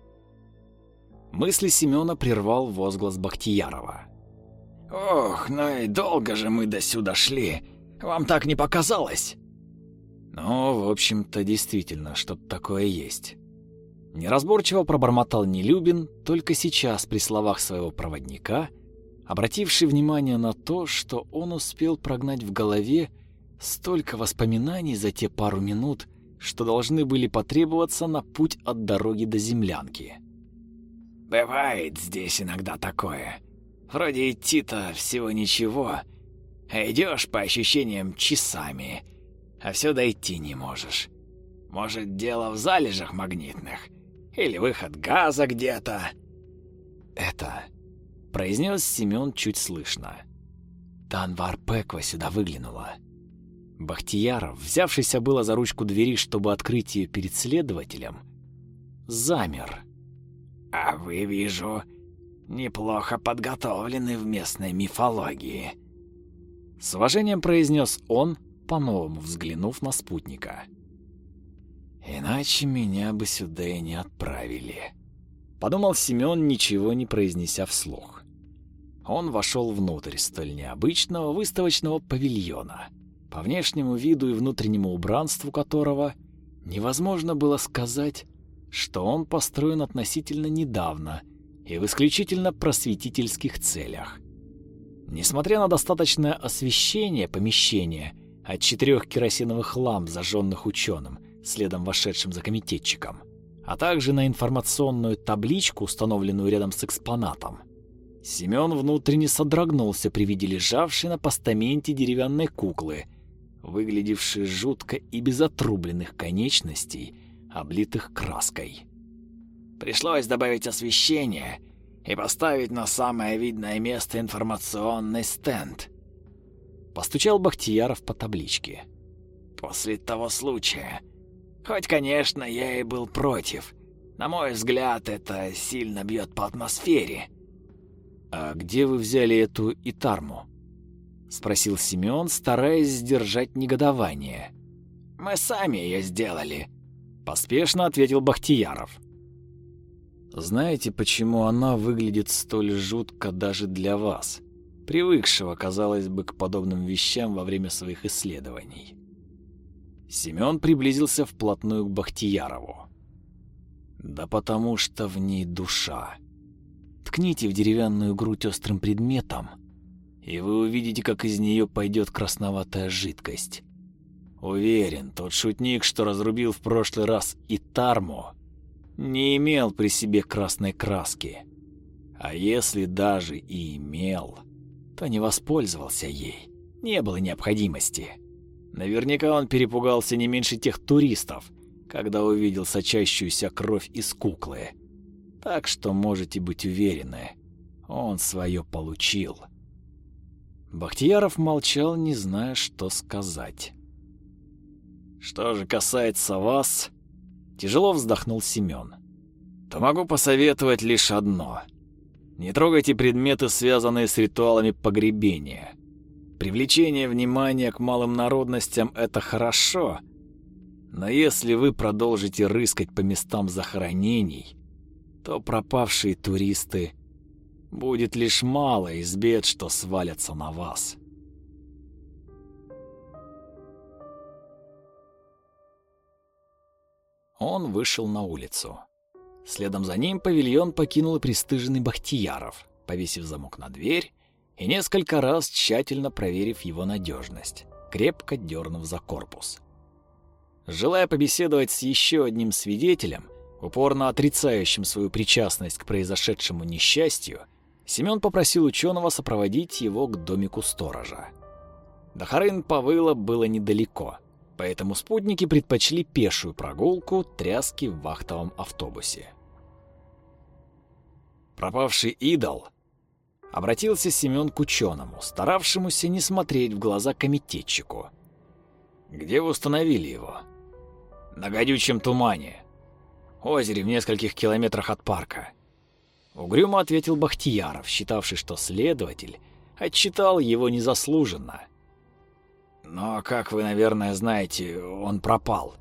Мысли Семёна прервал возглас Бахтиярова. «Ох, ну и долго же мы до сюда шли. Вам так не показалось?» «Ну, в общем-то, действительно, что-то такое есть». Неразборчиво пробормотал Нелюбин только сейчас при словах своего проводника, обративший внимание на то, что он успел прогнать в голове Столько воспоминаний за те пару минут, что должны были потребоваться на путь от дороги до землянки. «Бывает здесь иногда такое. Вроде идти-то всего ничего, идешь по ощущениям часами, а все дойти не можешь. Может, дело в залежах магнитных? Или выход газа где-то?» «Это...» — произнес Семен чуть слышно. Танвар Пеква сюда выглянула. Бахтияров, взявшийся было за ручку двери, чтобы открыть ее перед следователем, замер. «А вы, вижу, неплохо подготовлены в местной мифологии», — с уважением произнес он, по-новому взглянув на спутника. «Иначе меня бы сюда и не отправили», — подумал Семен, ничего не произнеся вслух. Он вошел внутрь столь необычного выставочного павильона, по внешнему виду и внутреннему убранству которого невозможно было сказать, что он построен относительно недавно и в исключительно просветительских целях. Несмотря на достаточное освещение помещения от четырех керосиновых ламп, зажженных ученым, следом вошедшим за комитетчиком, а также на информационную табличку, установленную рядом с экспонатом, Семен внутренне содрогнулся при виде лежавшей на постаменте деревянной куклы, выглядевшей жутко и без отрубленных конечностей, облитых краской. Пришлось добавить освещение и поставить на самое видное место информационный стенд. Постучал Бахтияров по табличке. После того случая, хоть, конечно, я и был против, на мой взгляд, это сильно бьет по атмосфере. «А где вы взяли эту Итарму?» — спросил Семен, стараясь сдержать негодование. «Мы сами ее сделали», Поспешно ответил Бахтияров. Знаете, почему она выглядит столь жутко даже для вас, привыкшего, казалось бы, к подобным вещам во время своих исследований? Семён приблизился вплотную к Бахтиярову. Да потому что в ней душа. Ткните в деревянную грудь острым предметом, и вы увидите, как из нее пойдет красноватая жидкость. Уверен, тот шутник, что разрубил в прошлый раз и Тарму, не имел при себе красной краски. А если даже и имел, то не воспользовался ей. Не было необходимости. Наверняка он перепугался не меньше тех туристов, когда увидел сочащуюся кровь из куклы. Так что можете быть уверены, он свое получил. Бахтияров молчал, не зная, что сказать. Что же касается вас, тяжело вздохнул Семен. То могу посоветовать лишь одно: не трогайте предметы, связанные с ритуалами погребения. Привлечение внимания к малым народностям это хорошо, но если вы продолжите рыскать по местам захоронений, то пропавшие туристы будет лишь мало из бед, что свалятся на вас. Он вышел на улицу. Следом за ним павильон покинул и пристыженный Бахтияров, повесив замок на дверь и несколько раз тщательно проверив его надежность, крепко дернув за корпус. Желая побеседовать с еще одним свидетелем, упорно отрицающим свою причастность к произошедшему несчастью, Семен попросил ученого сопроводить его к домику сторожа. До Харын-Павыла было недалеко, поэтому спутники предпочли пешую прогулку тряски в вахтовом автобусе. Пропавший идол обратился Семен к ученому, старавшемуся не смотреть в глаза комитетчику. «Где вы установили его?» «На гадючем тумане. Озере в нескольких километрах от парка». Угрюмо ответил Бахтияров, считавший, что следователь отчитал его незаслуженно – но, как вы, наверное, знаете, он пропал.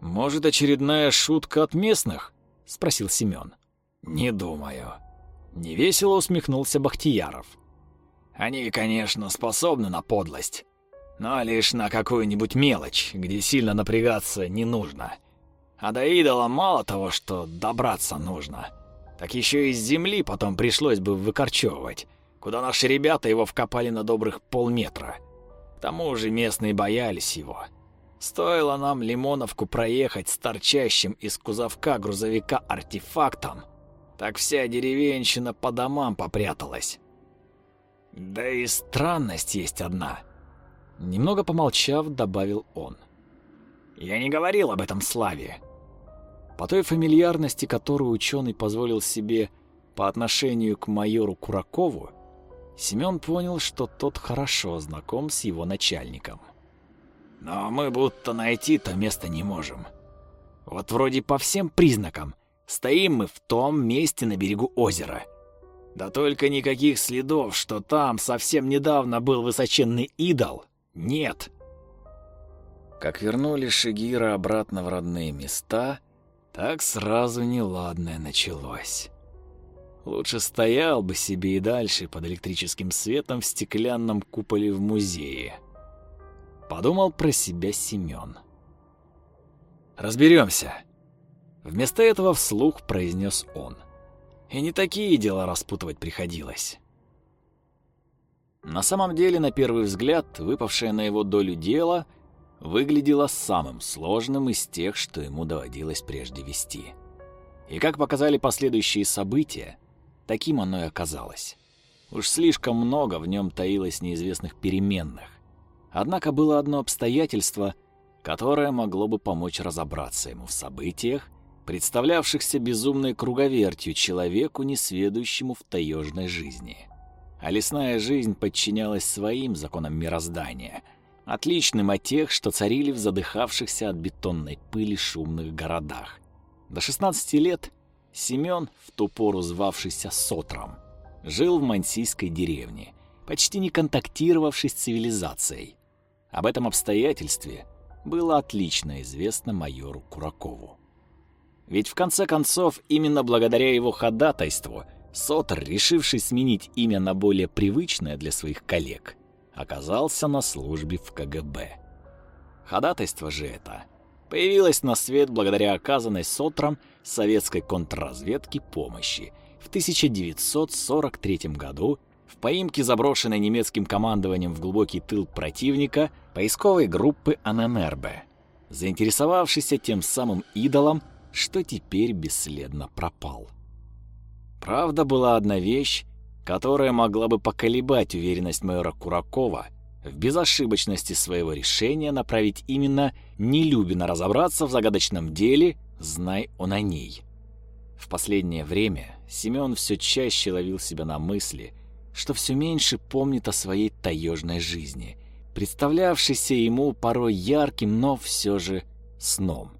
Может, очередная шутка от местных? спросил Семен. Не думаю. Невесело усмехнулся Бахтияров. Они, конечно, способны на подлость, но лишь на какую-нибудь мелочь, где сильно напрягаться не нужно. А до идола мало того, что добраться нужно, так еще и с земли потом пришлось бы выкорчевывать, куда наши ребята его вкопали на добрых полметра. К тому же местные боялись его. Стоило нам Лимоновку проехать с торчащим из кузовка грузовика артефактом, так вся деревенщина по домам попряталась. Да и странность есть одна. Немного помолчав, добавил он. Я не говорил об этом Славе. По той фамильярности, которую ученый позволил себе по отношению к майору Куракову, Семен понял, что тот хорошо знаком с его начальником. Но мы будто найти то место не можем. Вот вроде по всем признакам стоим мы в том месте на берегу озера. Да только никаких следов, что там совсем недавно был высоченный идол, нет. Как вернули Шигира обратно в родные места, так сразу неладное началось. Лучше стоял бы себе и дальше под электрическим светом в стеклянном куполе в музее. Подумал про себя Семен. Разберемся. Вместо этого вслух произнес он. И не такие дела распутывать приходилось. На самом деле, на первый взгляд, выпавшее на его долю дело выглядело самым сложным из тех, что ему доводилось прежде вести. И как показали последующие события, Таким оно и оказалось. Уж слишком много в нем таилось неизвестных переменных. Однако было одно обстоятельство, которое могло бы помочь разобраться ему в событиях, представлявшихся безумной круговертью человеку, несведущему в таежной жизни. А лесная жизнь подчинялась своим законам мироздания, отличным от тех, что царили в задыхавшихся от бетонной пыли шумных городах. До 16 лет Семён, в ту пору звавшийся Сотром, жил в мансийской деревне, почти не контактировавший с цивилизацией. Об этом обстоятельстве было отлично известно майору Куракову. Ведь в конце концов, именно благодаря его ходатайству, Сотр, решивший сменить имя на более привычное для своих коллег, оказался на службе в КГБ. Ходатайство же это появилось на свет благодаря оказанной Сотром советской контрразведки помощи. В 1943 году в поимке заброшенной немецким командованием в глубокий тыл противника поисковой группы АННРБ, заинтересовавшейся тем самым идолом, что теперь бесследно пропал. Правда, была одна вещь, которая могла бы поколебать уверенность майора Куракова в безошибочности своего решения направить именно Нелюбина разобраться в загадочном деле знай он о ней. В последнее время Семен все чаще ловил себя на мысли, что все меньше помнит о своей таежной жизни, представлявшейся ему порой ярким, но все же сном.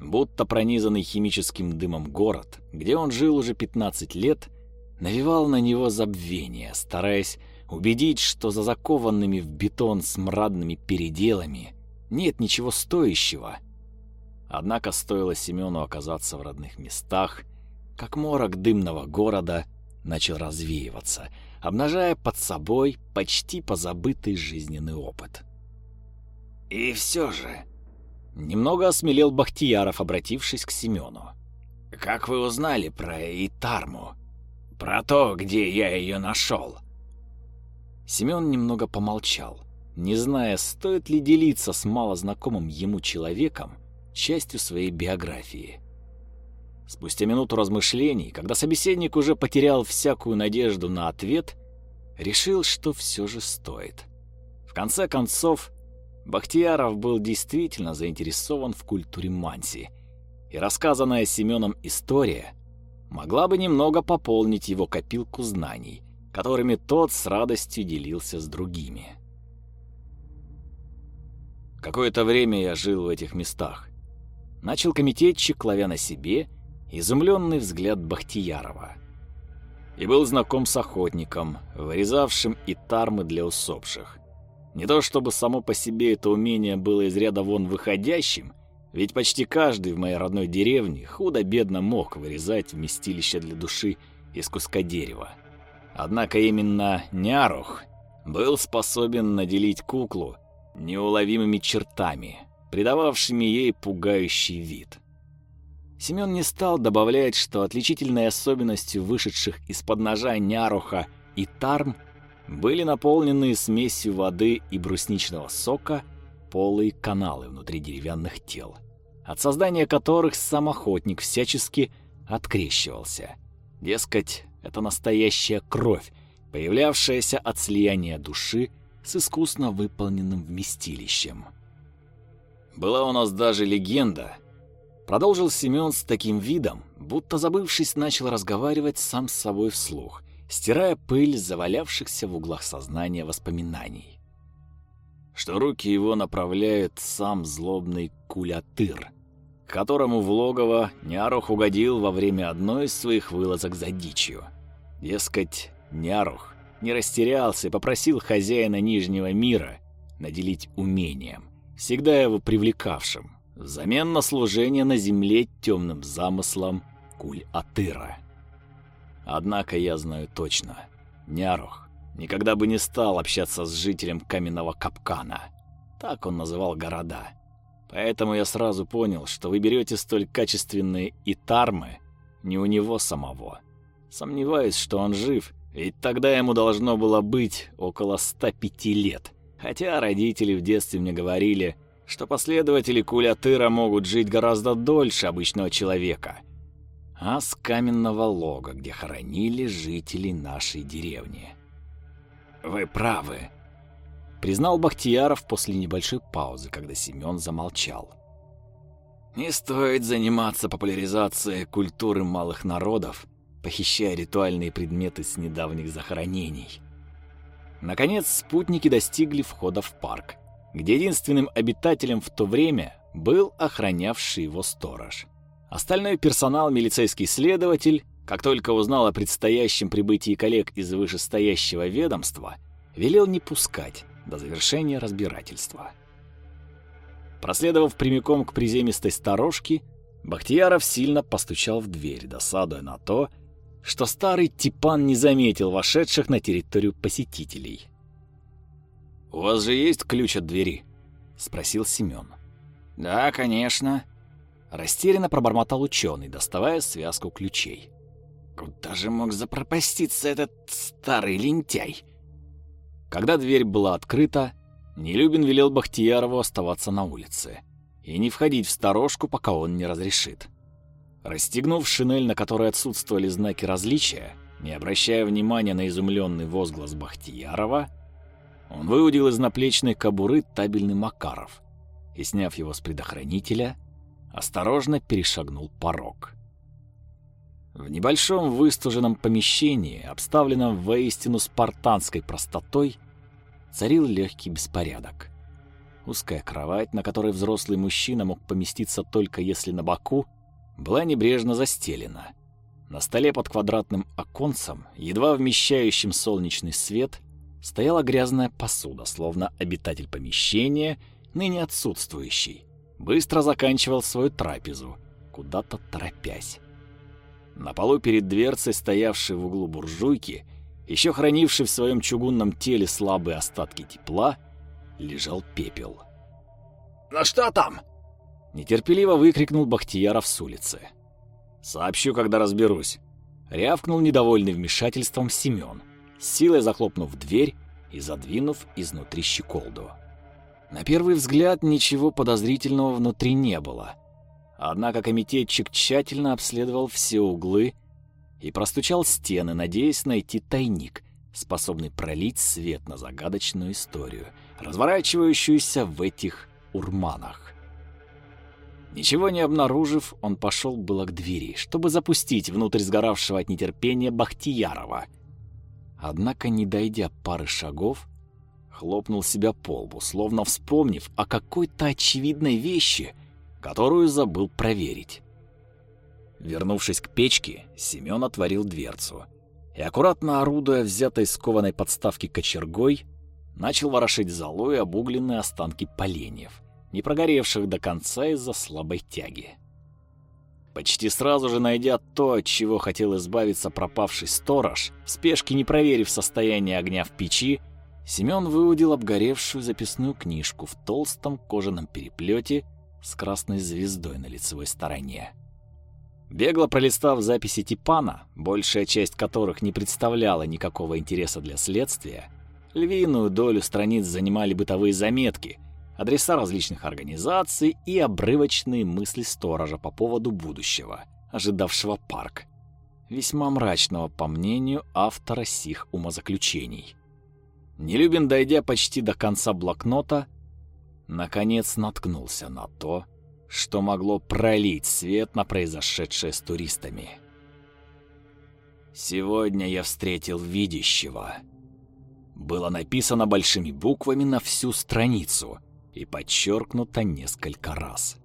Будто пронизанный химическим дымом город, где он жил уже 15 лет, навевал на него забвение, стараясь убедить, что за закованными в бетон смрадными переделами нет ничего стоящего — Однако стоило Семену оказаться в родных местах, как морок дымного города начал развеиваться, обнажая под собой почти позабытый жизненный опыт. И все же, немного осмелел Бахтияров, обратившись к Семену. Как вы узнали про Итарму? Про то, где я ее нашел? Семен немного помолчал, не зная, стоит ли делиться с малознакомым ему человеком частью своей биографии. Спустя минуту размышлений, когда собеседник уже потерял всякую надежду на ответ, решил, что все же стоит. В конце концов, Бахтияров был действительно заинтересован в культуре Манси, и рассказанная Семеном история могла бы немного пополнить его копилку знаний, которыми тот с радостью делился с другими. Какое-то время я жил в этих местах. Начал комитетчик, ловя на себе изумленный взгляд Бахтиярова. И был знаком с охотником, вырезавшим и тармы для усопших. Не то чтобы само по себе это умение было из ряда вон выходящим, ведь почти каждый в моей родной деревне худо-бедно мог вырезать вместилище для души из куска дерева. Однако именно Нярух был способен наделить куклу неуловимыми чертами, придававшими ей пугающий вид. Семён не стал добавлять, что отличительной особенностью вышедших из-под ножа няруха и тарм были наполненные смесью воды и брусничного сока полые каналы внутри деревянных тел, от создания которых сам охотник всячески открещивался. Дескать, это настоящая кровь, появлявшаяся от слияния души с искусно выполненным вместилищем. Была у нас даже легенда. Продолжил Семён с таким видом, будто забывшись, начал разговаривать сам с собой вслух, стирая пыль завалявшихся в углах сознания воспоминаний. Что руки его направляет сам злобный кулятыр, которому в логово Нярух угодил во время одной из своих вылазок за дичью. Дескать, Нярух не растерялся и попросил хозяина Нижнего мира наделить умением, всегда его привлекавшим, взамен на служение на земле темным замыслом Куль-Атыра. Однако я знаю точно, Нярух никогда бы не стал общаться с жителем каменного капкана. Так он называл города. Поэтому я сразу понял, что вы берете столь качественные итармы не у него самого. Сомневаюсь, что он жив ведь тогда ему должно было быть около 105 лет. Хотя родители в детстве мне говорили, что последователи Кулятыра могут жить гораздо дольше обычного человека. А с каменного лога, где хоронили жителей нашей деревни. «Вы правы», — признал Бахтияров после небольшой паузы, когда Семён замолчал. «Не стоит заниматься популяризацией культуры малых народов, похищая ритуальные предметы с недавних захоронений. Наконец, спутники достигли входа в парк, где единственным обитателем в то время был охранявший его сторож. Остальной персонал, милицейский следователь, как только узнал о предстоящем прибытии коллег из вышестоящего ведомства, велел не пускать до завершения разбирательства. Проследовав прямиком к приземистой сторожке, Бахтияров сильно постучал в дверь, досадуя на то, что старый Типан не заметил вошедших на территорию посетителей. «У вас же есть ключ от двери?» — спросил Семён. «Да, конечно», — растерянно пробормотал ученый, доставая связку ключей. «Куда же мог запропаститься этот старый лентяй?» Когда дверь была открыта, Нелюбин велел Бахтиярову оставаться на улице и не входить в сторожку, пока он не разрешит. Расстегнув шинель, на которой отсутствовали знаки различия, не обращая внимания на изумленный возглас Бахтиярова, он выудил из наплечной кобуры табельный Макаров и, сняв его с предохранителя, осторожно перешагнул порог. В небольшом выстуженном помещении, обставленном воистину спартанской простотой, царил легкий беспорядок. Узкая кровать, на которой взрослый мужчина мог поместиться только если на боку, была небрежно застелена. На столе под квадратным оконцем, едва вмещающим солнечный свет, стояла грязная посуда, словно обитатель помещения, ныне отсутствующий, быстро заканчивал свою трапезу, куда-то торопясь. На полу перед дверцей, стоявшей в углу буржуйки, еще хранивший в своем чугунном теле слабые остатки тепла, лежал пепел. «Ну что там?» Нетерпеливо выкрикнул Бахтияров с улицы. «Сообщу, когда разберусь», — рявкнул недовольный вмешательством Семён, с силой захлопнув дверь и задвинув изнутри щеколду. На первый взгляд ничего подозрительного внутри не было. Однако комитетчик тщательно обследовал все углы и простучал стены, надеясь найти тайник, способный пролить свет на загадочную историю, разворачивающуюся в этих урманах. Ничего не обнаружив, он пошел было к двери, чтобы запустить внутрь сгоравшего от нетерпения Бахтиярова. Однако, не дойдя пары шагов, хлопнул себя по лбу, словно вспомнив о какой-то очевидной вещи, которую забыл проверить. Вернувшись к печке, Семён отворил дверцу и, аккуратно орудуя взятой скованной подставки кочергой, начал ворошить золой обугленные останки поленьев — не прогоревших до конца из-за слабой тяги. Почти сразу же найдя то, от чего хотел избавиться пропавший сторож, в спешке не проверив состояние огня в печи, Семён выудил обгоревшую записную книжку в толстом кожаном переплете с красной звездой на лицевой стороне. Бегло пролистав записи Типана, большая часть которых не представляла никакого интереса для следствия, львиную долю страниц занимали бытовые заметки — адреса различных организаций и обрывочные мысли сторожа по поводу будущего, ожидавшего парк. весьма мрачного по мнению автора сих умозаключений. Нелюбин, дойдя почти до конца блокнота, наконец наткнулся на то, что могло пролить свет на произошедшее с туристами. «Сегодня я встретил видящего». Было написано большими буквами на всю страницу и подчеркнуто несколько раз.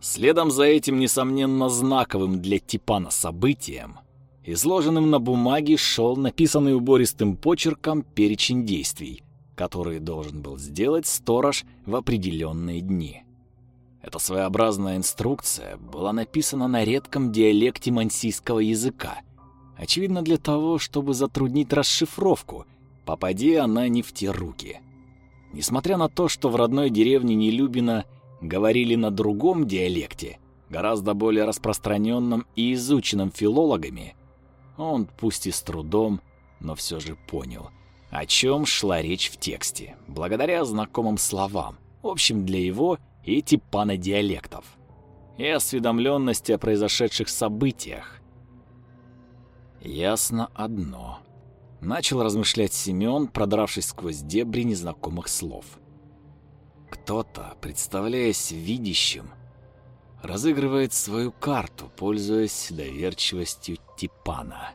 Следом за этим, несомненно, знаковым для Типана событием, изложенным на бумаге, шел написанный убористым почерком перечень действий, которые должен был сделать сторож в определенные дни. Эта своеобразная инструкция была написана на редком диалекте мансийского языка, очевидно для того, чтобы затруднить расшифровку, попади она не в те руки. Несмотря на то, что в родной деревне Нелюбина говорили на другом диалекте, гораздо более распространенном и изученном филологами, он, пусть и с трудом, но все же понял, о чем шла речь в тексте, благодаря знакомым словам, общим для его и типана диалектов, и осведомленности о произошедших событиях. Ясно одно. Начал размышлять Семен, продравшись сквозь дебри незнакомых слов. Кто-то, представляясь видящим, разыгрывает свою карту, пользуясь доверчивостью Типана,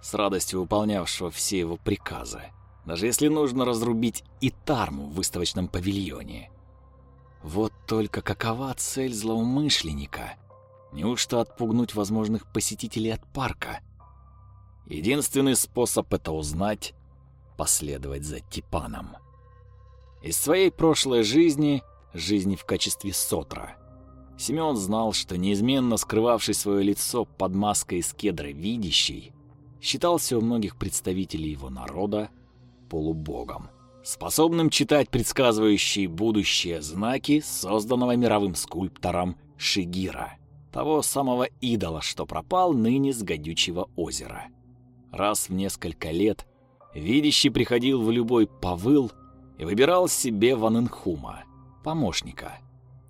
с радостью выполнявшего все его приказы, даже если нужно разрубить и тарму в выставочном павильоне. Вот только какова цель злоумышленника? Неужто отпугнуть возможных посетителей от парка? Единственный способ это узнать — последовать за Типаном. Из своей прошлой жизни, жизни в качестве сотра, Семён знал, что неизменно скрывавший свое лицо под маской из кедра видящий, считался у многих представителей его народа полубогом, способным читать предсказывающие будущее знаки, созданного мировым скульптором Шигира, того самого идола, что пропал ныне с гадючего озера. Раз в несколько лет видящий приходил в любой повыл и выбирал себе Ваненхума, помощника.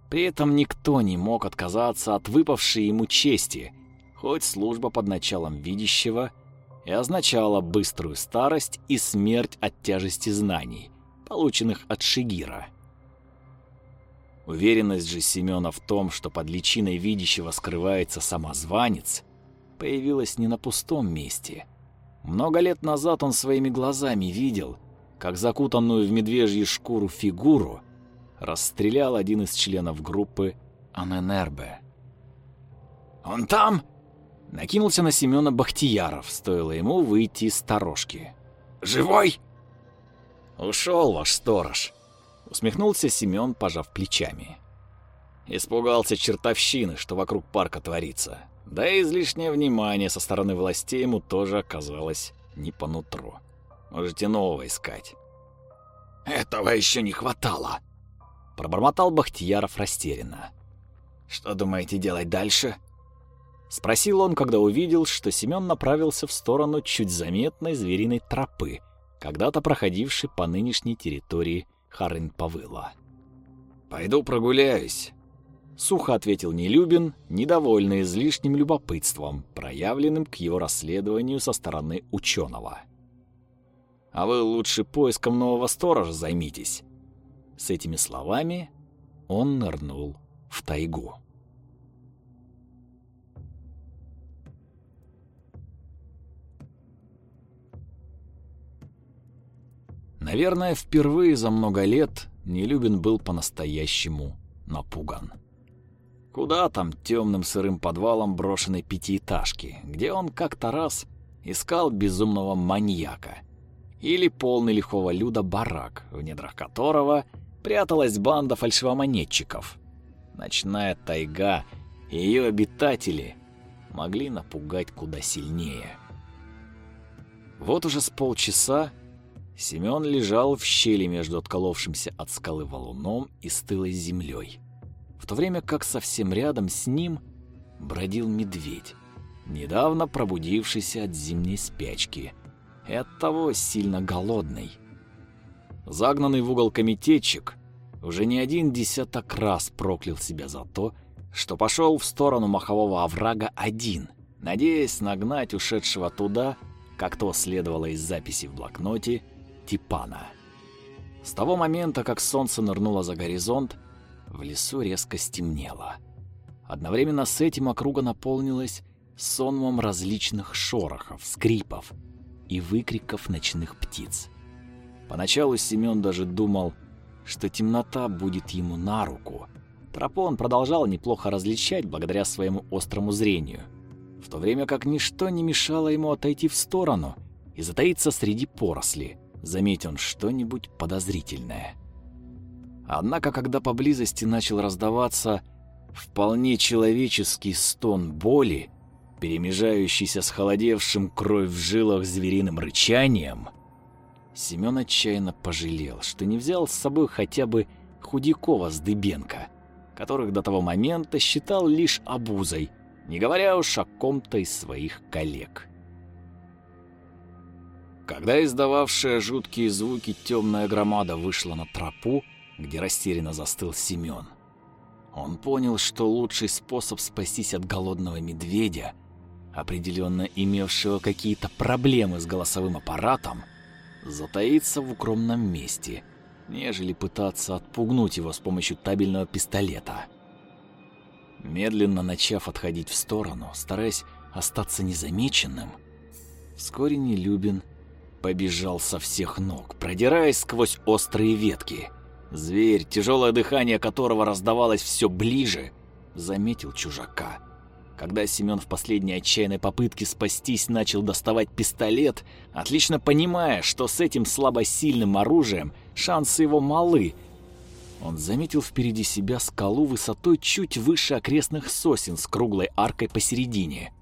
При этом никто не мог отказаться от выпавшей ему чести, хоть служба под началом видящего и означала быструю старость и смерть от тяжести знаний, полученных от Шигира. Уверенность же Семена в том, что под личиной видящего скрывается самозванец, появилась не на пустом месте. Много лет назад он своими глазами видел, как закутанную в медвежью шкуру фигуру расстрелял один из членов группы Аненербе. «Он там!» Накинулся на Семена Бахтияров, стоило ему выйти из сторожки. «Живой?» «Ушел ваш сторож», — усмехнулся Семен, пожав плечами. Испугался чертовщины, что вокруг парка творится. Да и излишнее внимание со стороны властей ему тоже оказалось не по нутру. Можете нового искать. «Этого еще не хватало!» Пробормотал Бахтияров растерянно. «Что думаете делать дальше?» Спросил он, когда увидел, что Семен направился в сторону чуть заметной звериной тропы, когда-то проходившей по нынешней территории Харин-Павыла. «Пойду прогуляюсь», — сухо ответил Нелюбин, недовольный излишним любопытством, проявленным к его расследованию со стороны ученого. «А вы лучше поиском нового сторожа займитесь». С этими словами он нырнул в тайгу. Наверное, впервые за много лет Нелюбин был по-настоящему напуган. Куда там темным сырым подвалом брошенной пятиэтажки, где он как-то раз искал безумного маньяка, или полный лихого люда барак, в недрах которого пряталась банда фальшивомонетчиков. Ночная тайга и ее обитатели могли напугать куда сильнее. Вот уже с полчаса Семён лежал в щели между отколовшимся от скалы валуном и стылой землей, в то время как совсем рядом с ним бродил медведь, недавно пробудившийся от зимней спячки и оттого сильно голодный. Загнанный в угол комитетчик уже не один десяток раз проклял себя за то, что пошел в сторону махового оврага один, надеясь нагнать ушедшего туда, как то следовало из записи в блокноте, Типана. С того момента, как солнце нырнуло за горизонт, в лесу резко стемнело. Одновременно с этим округа наполнилась сонмом различных шорохов, скрипов и выкриков ночных птиц. Поначалу Семен даже думал, что темнота будет ему на руку. Тропу он продолжал неплохо различать благодаря своему острому зрению, в то время как ничто не мешало ему отойти в сторону и затаиться среди поросли, заметь он что-нибудь подозрительное. Однако, когда поблизости начал раздаваться вполне человеческий стон боли, перемежающийся с холодевшим кровь в жилах звериным рычанием, Семён отчаянно пожалел, что не взял с собой хотя бы Худякова с Дыбенко, которых до того момента считал лишь обузой, не говоря уж о ком-то из своих коллег. Когда издававшая жуткие звуки темная громада вышла на тропу, где растерянно застыл Семён, он понял, что лучший способ спастись от голодного медведя, определенно имевшего какие-то проблемы с голосовым аппаратом, затаиться в укромном месте, нежели пытаться отпугнуть его с помощью табельного пистолета. Медленно начав отходить в сторону, стараясь остаться незамеченным, вскоре Нелюбин побежал со всех ног, продираясь сквозь острые ветки. Зверь, тяжелое дыхание которого раздавалось все ближе, заметил чужака. Когда Семен в последней отчаянной попытке спастись начал доставать пистолет, отлично понимая, что с этим слабосильным оружием шансы его малы, он заметил впереди себя скалу высотой чуть выше окрестных сосен с круглой аркой посередине.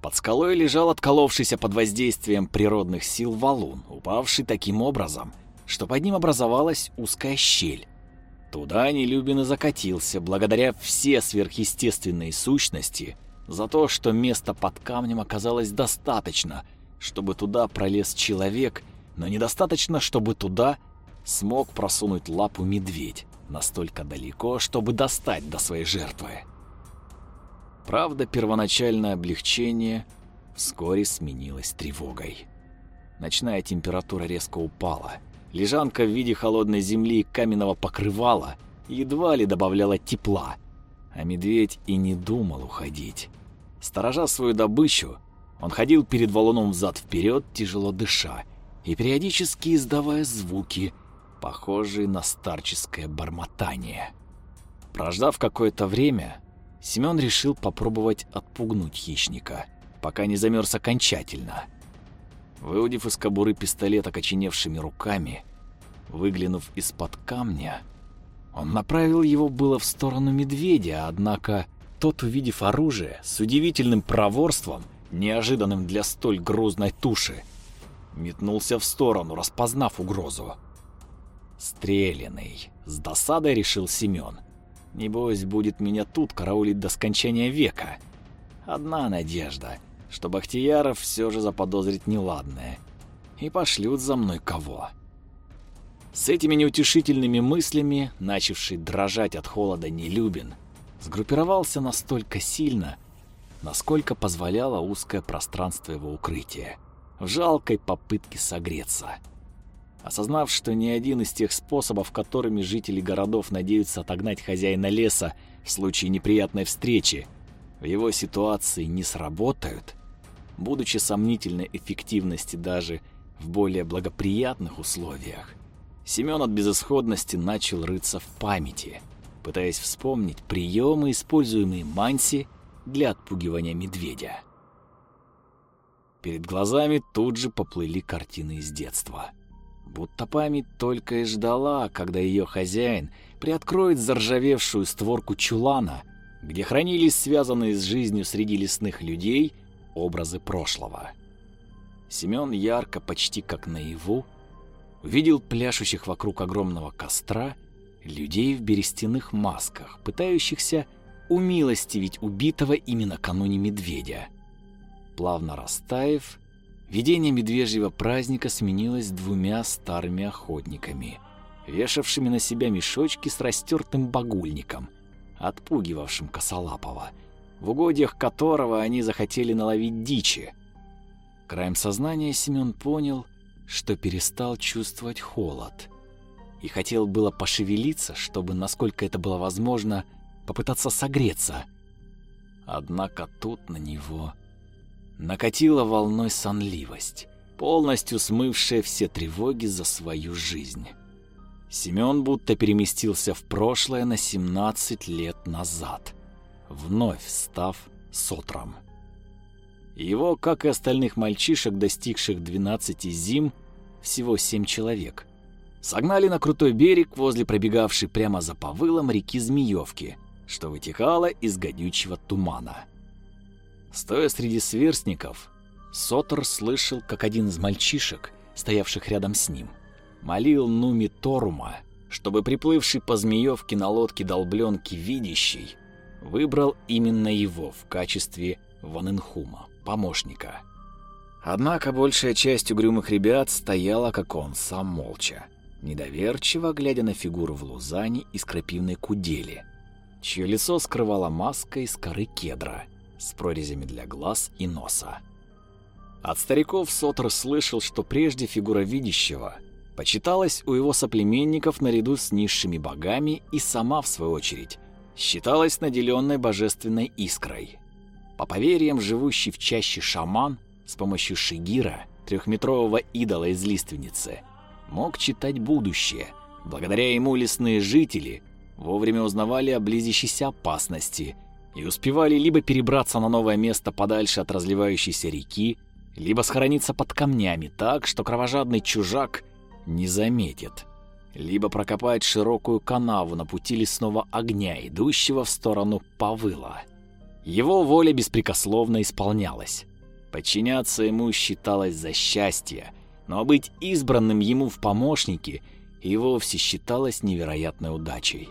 Под скалой лежал отколовшийся под воздействием природных сил валун, упавший таким образом, что под ним образовалась узкая щель. Туда Нелюбин и закатился, благодаря все сверхъестественные сущности, за то, что места под камнем оказалось достаточно, чтобы туда пролез человек, но недостаточно, чтобы туда смог просунуть лапу медведь настолько далеко, чтобы достать до своей жертвы. Правда, первоначальное облегчение вскоре сменилось тревогой. Ночная температура резко упала. Лежанка в виде холодной земли и каменного покрывала едва ли добавляла тепла, а медведь и не думал уходить. Сторожа свою добычу, он ходил перед валуном взад-вперед, тяжело дыша, и периодически издавая звуки, похожие на старческое бормотание. Прождав какое-то время, Семен решил попробовать отпугнуть хищника, пока не замерз окончательно. Выудив из кобуры пистолет окоченевшими руками, выглянув из-под камня, он направил его было в сторону медведя, однако тот, увидев оружие, с удивительным проворством, неожиданным для столь грузной туши, метнулся в сторону, распознав угрозу. Стреляный, с досадой решил Семен. Небось, будет меня тут караулить до скончания века. Одна надежда, что Бахтияров все же заподозрит неладное и пошлют за мной кого. С этими неутешительными мыслями, начавший дрожать от холода Нелюбин, сгруппировался настолько сильно, насколько позволяло узкое пространство его укрытия, в жалкой попытке согреться. Осознав, что ни один из тех способов, которыми жители городов надеются отогнать хозяина леса в случае неприятной встречи, в его ситуации не сработают, будучи сомнительной эффективности даже в более благоприятных условиях, Семен от безысходности начал рыться в памяти, пытаясь вспомнить приемы, используемые Манси для отпугивания медведя. Перед глазами тут же поплыли картины из детства — Будто память только и ждала, когда ее хозяин приоткроет заржавевшую створку чулана, где хранились связанные с жизнью среди лесных людей образы прошлого. Семен ярко, почти как наяву, увидел пляшущих вокруг огромного костра людей в берестяных масках, пытающихся умилостивить убитого именно накануне медведя. Плавно растаяв, Видение медвежьего праздника сменилось двумя старыми охотниками, вешавшими на себя мешочки с растертым багульником, отпугивавшим косолапого. в угодьях которого они захотели наловить дичи. Краем сознания Семен понял, что перестал чувствовать холод и хотел было пошевелиться, чтобы, насколько это было возможно, попытаться согреться. Однако тут на него накатила волной сонливость, полностью смывшая все тревоги за свою жизнь. Семён будто переместился в прошлое на 17 лет назад, вновь став сотром. Его, как и остальных мальчишек, достигших 12 зим, всего 7 человек, согнали на крутой берег возле пробегавшей прямо за повылом реки Змеевки, что вытекала из гадючего тумана. Стоя среди сверстников, Сотор слышал, как один из мальчишек, стоявших рядом с ним, молил Нуми Торума, чтобы приплывший по Змеевке на лодке долбленки видящий выбрал именно его в качестве Ваненхума, помощника. Однако большая часть угрюмых ребят стояла, как он, сам молча, недоверчиво глядя на фигуру в лузане из крапивной кудели, чье лицо скрывала маска из коры кедра с прорезями для глаз и носа. От стариков Сотер слышал, что прежде фигура видящего почиталась у его соплеменников наряду с низшими богами и сама, в свою очередь, считалась наделенной божественной искрой. По поверьям, живущий в чаще шаман с помощью шигира, трехметрового идола из лиственницы, мог читать будущее. Благодаря ему лесные жители вовремя узнавали о близящейся опасности и успевали либо перебраться на новое место подальше от разливающейся реки, либо схорониться под камнями так, что кровожадный чужак не заметит, либо прокопать широкую канаву на пути лесного огня, идущего в сторону Павыла. Его воля беспрекословно исполнялась. Подчиняться ему считалось за счастье, но быть избранным ему в помощники и вовсе считалось невероятной удачей.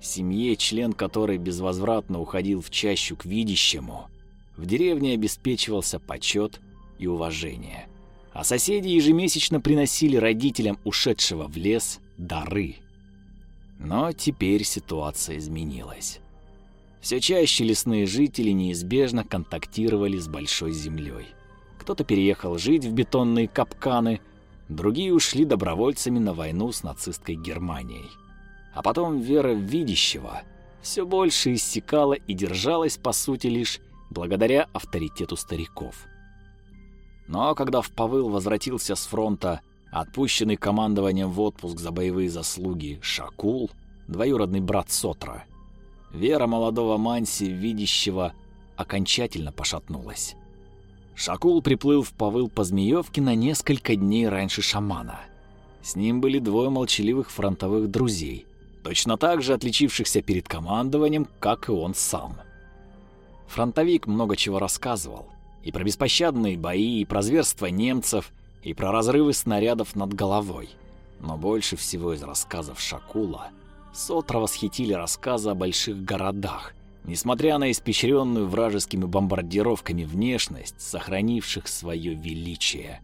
Семье, член которой безвозвратно уходил в чащу к видящему, в деревне обеспечивался почет и уважение. А соседи ежемесячно приносили родителям ушедшего в лес дары. Но теперь ситуация изменилась. Все чаще лесные жители неизбежно контактировали с большой землей. Кто-то переехал жить в бетонные капканы, другие ушли добровольцами на войну с нацистской Германией. А потом вера в видящего все больше иссякала и держалась, по сути, лишь благодаря авторитету стариков. Но когда в Павыл возвратился с фронта, отпущенный командованием в отпуск за боевые заслуги Шакул, двоюродный брат Сотра, вера молодого Манси, видящего, окончательно пошатнулась. Шакул приплыл в Павыл по Змеевке на несколько дней раньше шамана. С ним были двое молчаливых фронтовых друзей, точно так же отличившихся перед командованием, как и он сам. Фронтовик много чего рассказывал, и про беспощадные бои, и про зверство немцев, и про разрывы снарядов над головой. Но больше всего из рассказов Шакула Сотра восхитили рассказы о больших городах, несмотря на испещренную вражескими бомбардировками внешность, сохранивших свое величие.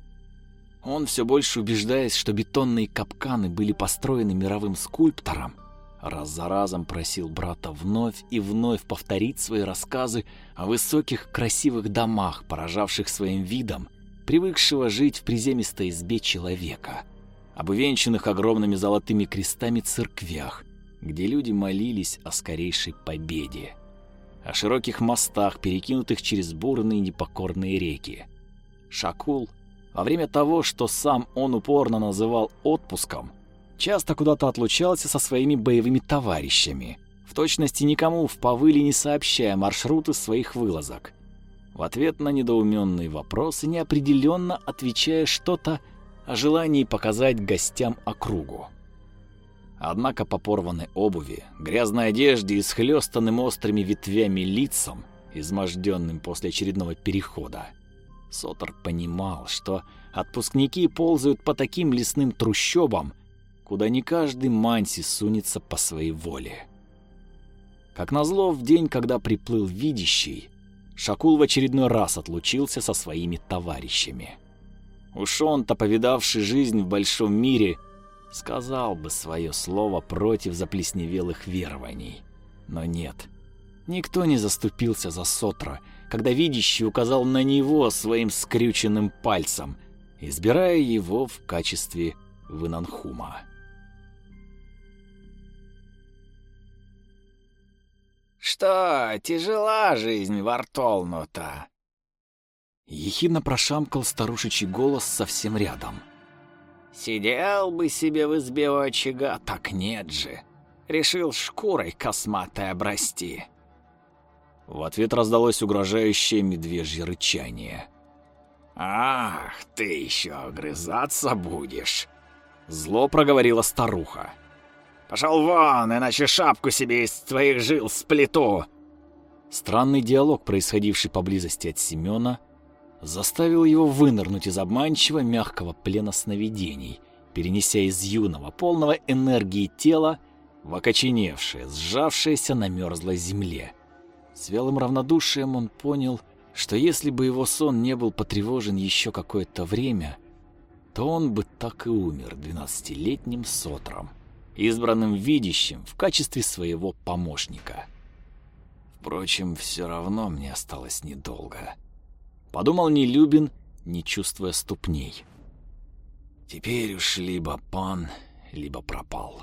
Он все больше убеждаясь, что бетонные капканы были построены мировым скульптором, раз за разом просил брата вновь и вновь повторить свои рассказы о высоких красивых домах, поражавших своим видом, привыкшего жить в приземистой избе человека, об увенчанных огромными золотыми крестами церквях, где люди молились о скорейшей победе, о широких мостах, перекинутых через бурные непокорные реки. Шакул, во время того, что сам он упорно называл отпуском, часто куда-то отлучался со своими боевыми товарищами, в точности никому в повыле не сообщая маршруты своих вылазок. В ответ на недоуменные вопросы неопределенно отвечая что-то о желании показать гостям округу. Однако по порванной обуви, грязной одежде и схлёстанным острыми ветвями лицам, изможденным после очередного перехода, Сотор понимал, что отпускники ползают по таким лесным трущобам, куда не каждый манси сунется по своей воле. Как назло, в день, когда приплыл видящий, Шакул в очередной раз отлучился со своими товарищами. Уж он-то, повидавший жизнь в большом мире, сказал бы свое слово против заплесневелых верований. Но нет. Никто не заступился за Сотра, когда видящий указал на него своим скрюченным пальцем, избирая его в качестве Винанхума. «Что, тяжела жизнь Вартолнута?» Ехидно прошамкал старушечий голос совсем рядом. «Сидел бы себе в избе у очага, так нет же. Решил шкурой косматой обрасти». В ответ раздалось угрожающее медвежье рычание. «Ах, ты еще огрызаться будешь!» Зло проговорила старуха. «Пошел вон, иначе шапку себе из твоих жил сплету!» Странный диалог, происходивший поблизости от Семена, заставил его вынырнуть из обманчивого мягкого плена сновидений, перенеся из юного, полного энергии тела в окоченевшее, сжавшееся на мерзлой земле. С вялым равнодушием он понял, что если бы его сон не был потревожен еще какое-то время, то он бы так и умер двенадцатилетним сотром, избранным видящим в качестве своего помощника. Впрочем, все равно мне осталось недолго. Подумал Нелюбин, не чувствуя ступней. Теперь уж либо пан, либо пропал.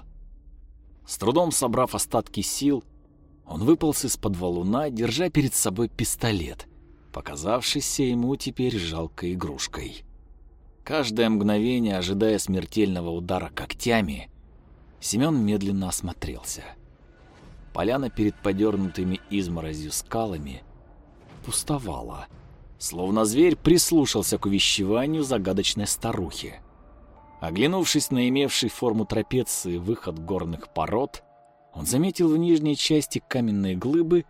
С трудом собрав остатки сил, он выполз из-под валуна, держа перед собой пистолет, показавшийся ему теперь жалкой игрушкой. Каждое мгновение, ожидая смертельного удара когтями, Семен медленно осмотрелся. Поляна перед подернутыми изморозью скалами пустовала, словно зверь прислушался к увещеванию загадочной старухи. Оглянувшись на имевший форму трапеции выход горных пород, он заметил в нижней части каменной глыбы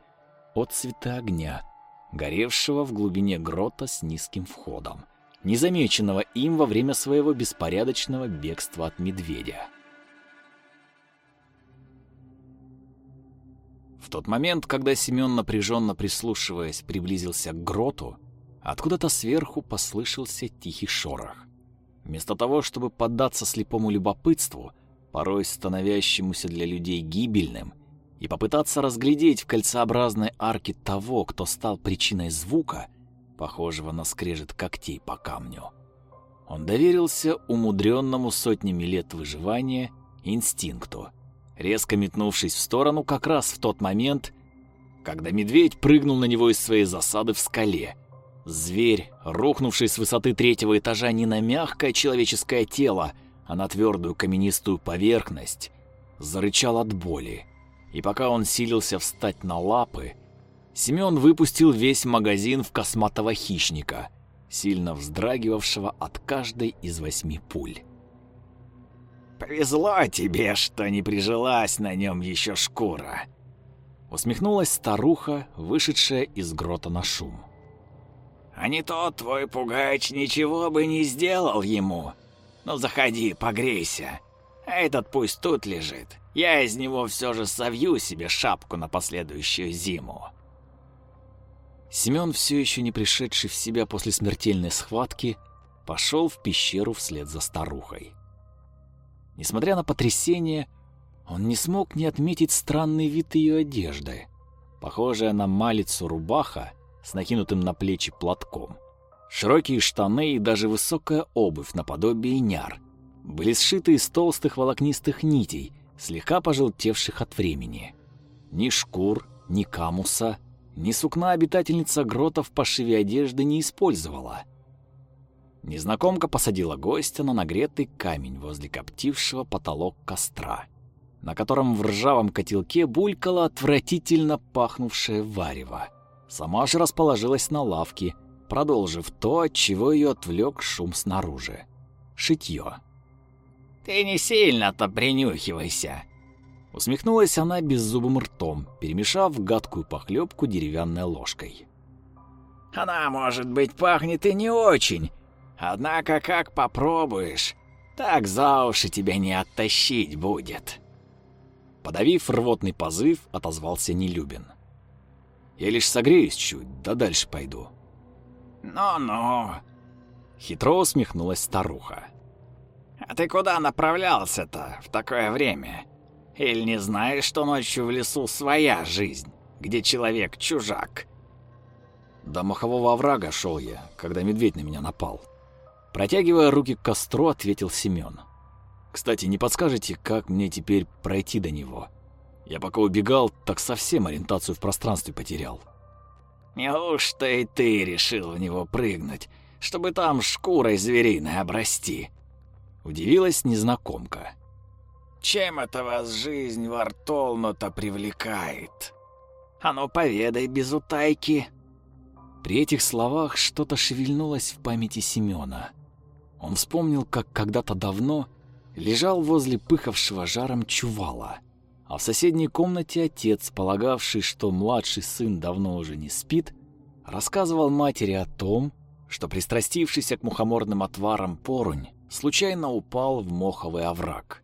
отцветы огня, горевшего в глубине грота с низким входом, незамеченного им во время своего беспорядочного бегства от медведя. В тот момент, когда Семен, напряженно прислушиваясь, приблизился к гроту, откуда-то сверху послышался тихий шорох. Вместо того, чтобы поддаться слепому любопытству, порой становящемуся для людей гибельным, и попытаться разглядеть в кольцеобразной арке того, кто стал причиной звука, похожего на скрежет когтей по камню. Он доверился умудренному сотнями лет выживания инстинкту, резко метнувшись в сторону как раз в тот момент, когда медведь прыгнул на него из своей засады в скале. Зверь, рухнувший с высоты третьего этажа не на мягкое человеческое тело, а на твердую каменистую поверхность, зарычал от боли. И пока он силился встать на лапы, Семен выпустил весь магазин в косматого хищника, сильно вздрагивавшего от каждой из восьми пуль. «Повезло тебе, что не прижилась на нем еще шкура!» Усмехнулась старуха, вышедшая из грота на шум. «А не то твой пугач ничего бы не сделал ему!» Ну заходи, погрейся. А этот пусть тут лежит. Я из него все же совью себе шапку на последующую зиму. Семен, все еще не пришедший в себя после смертельной схватки, пошел в пещеру вслед за старухой. Несмотря на потрясение, он не смог не отметить странный вид ее одежды, похожая на малицу рубаха с накинутым на плечи платком. Широкие штаны и даже высокая обувь наподобие няр были сшиты из толстых волокнистых нитей, слегка пожелтевших от времени. Ни шкур, ни камуса, ни сукна обитательница грота в пошиве одежды не использовала. Незнакомка посадила гостя на нагретый камень возле коптившего потолок костра, на котором в ржавом котелке булькало отвратительно пахнувшее варево. Сама же расположилась на лавке, продолжив то, от чего ее отвлек шум снаружи. Шитье. «Ты не сильно-то принюхивайся!» Усмехнулась она беззубым ртом, перемешав гадкую похлебку деревянной ложкой. «Она, может быть, пахнет и не очень, однако как попробуешь, так за уши тебя не оттащить будет!» Подавив рвотный позыв, отозвался Нелюбин. «Я лишь согреюсь чуть, да дальше пойду». «Ну-ну», — хитро усмехнулась старуха. «А ты куда направлялся-то в такое время? Или не знаешь, что ночью в лесу своя жизнь? где человек чужак. До махового оврага шел я, когда медведь на меня напал. Протягивая руки к костру, ответил Семен. Кстати, не подскажете, как мне теперь пройти до него? Я пока убегал, так совсем ориентацию в пространстве потерял. Неужто и ты решил в него прыгнуть, чтобы там шкурой звериной обрасти? Удивилась незнакомка. Чем это вас жизнь в Артолну-то привлекает? А ну поведай без утайки. При этих словах что-то шевельнулось в памяти Семёна. Он вспомнил, как когда-то давно лежал возле пыхавшего жаром чувала, а в соседней комнате отец, полагавший, что младший сын давно уже не спит, рассказывал матери о том, что пристрастившийся к мухоморным отварам порунь случайно упал в моховый овраг.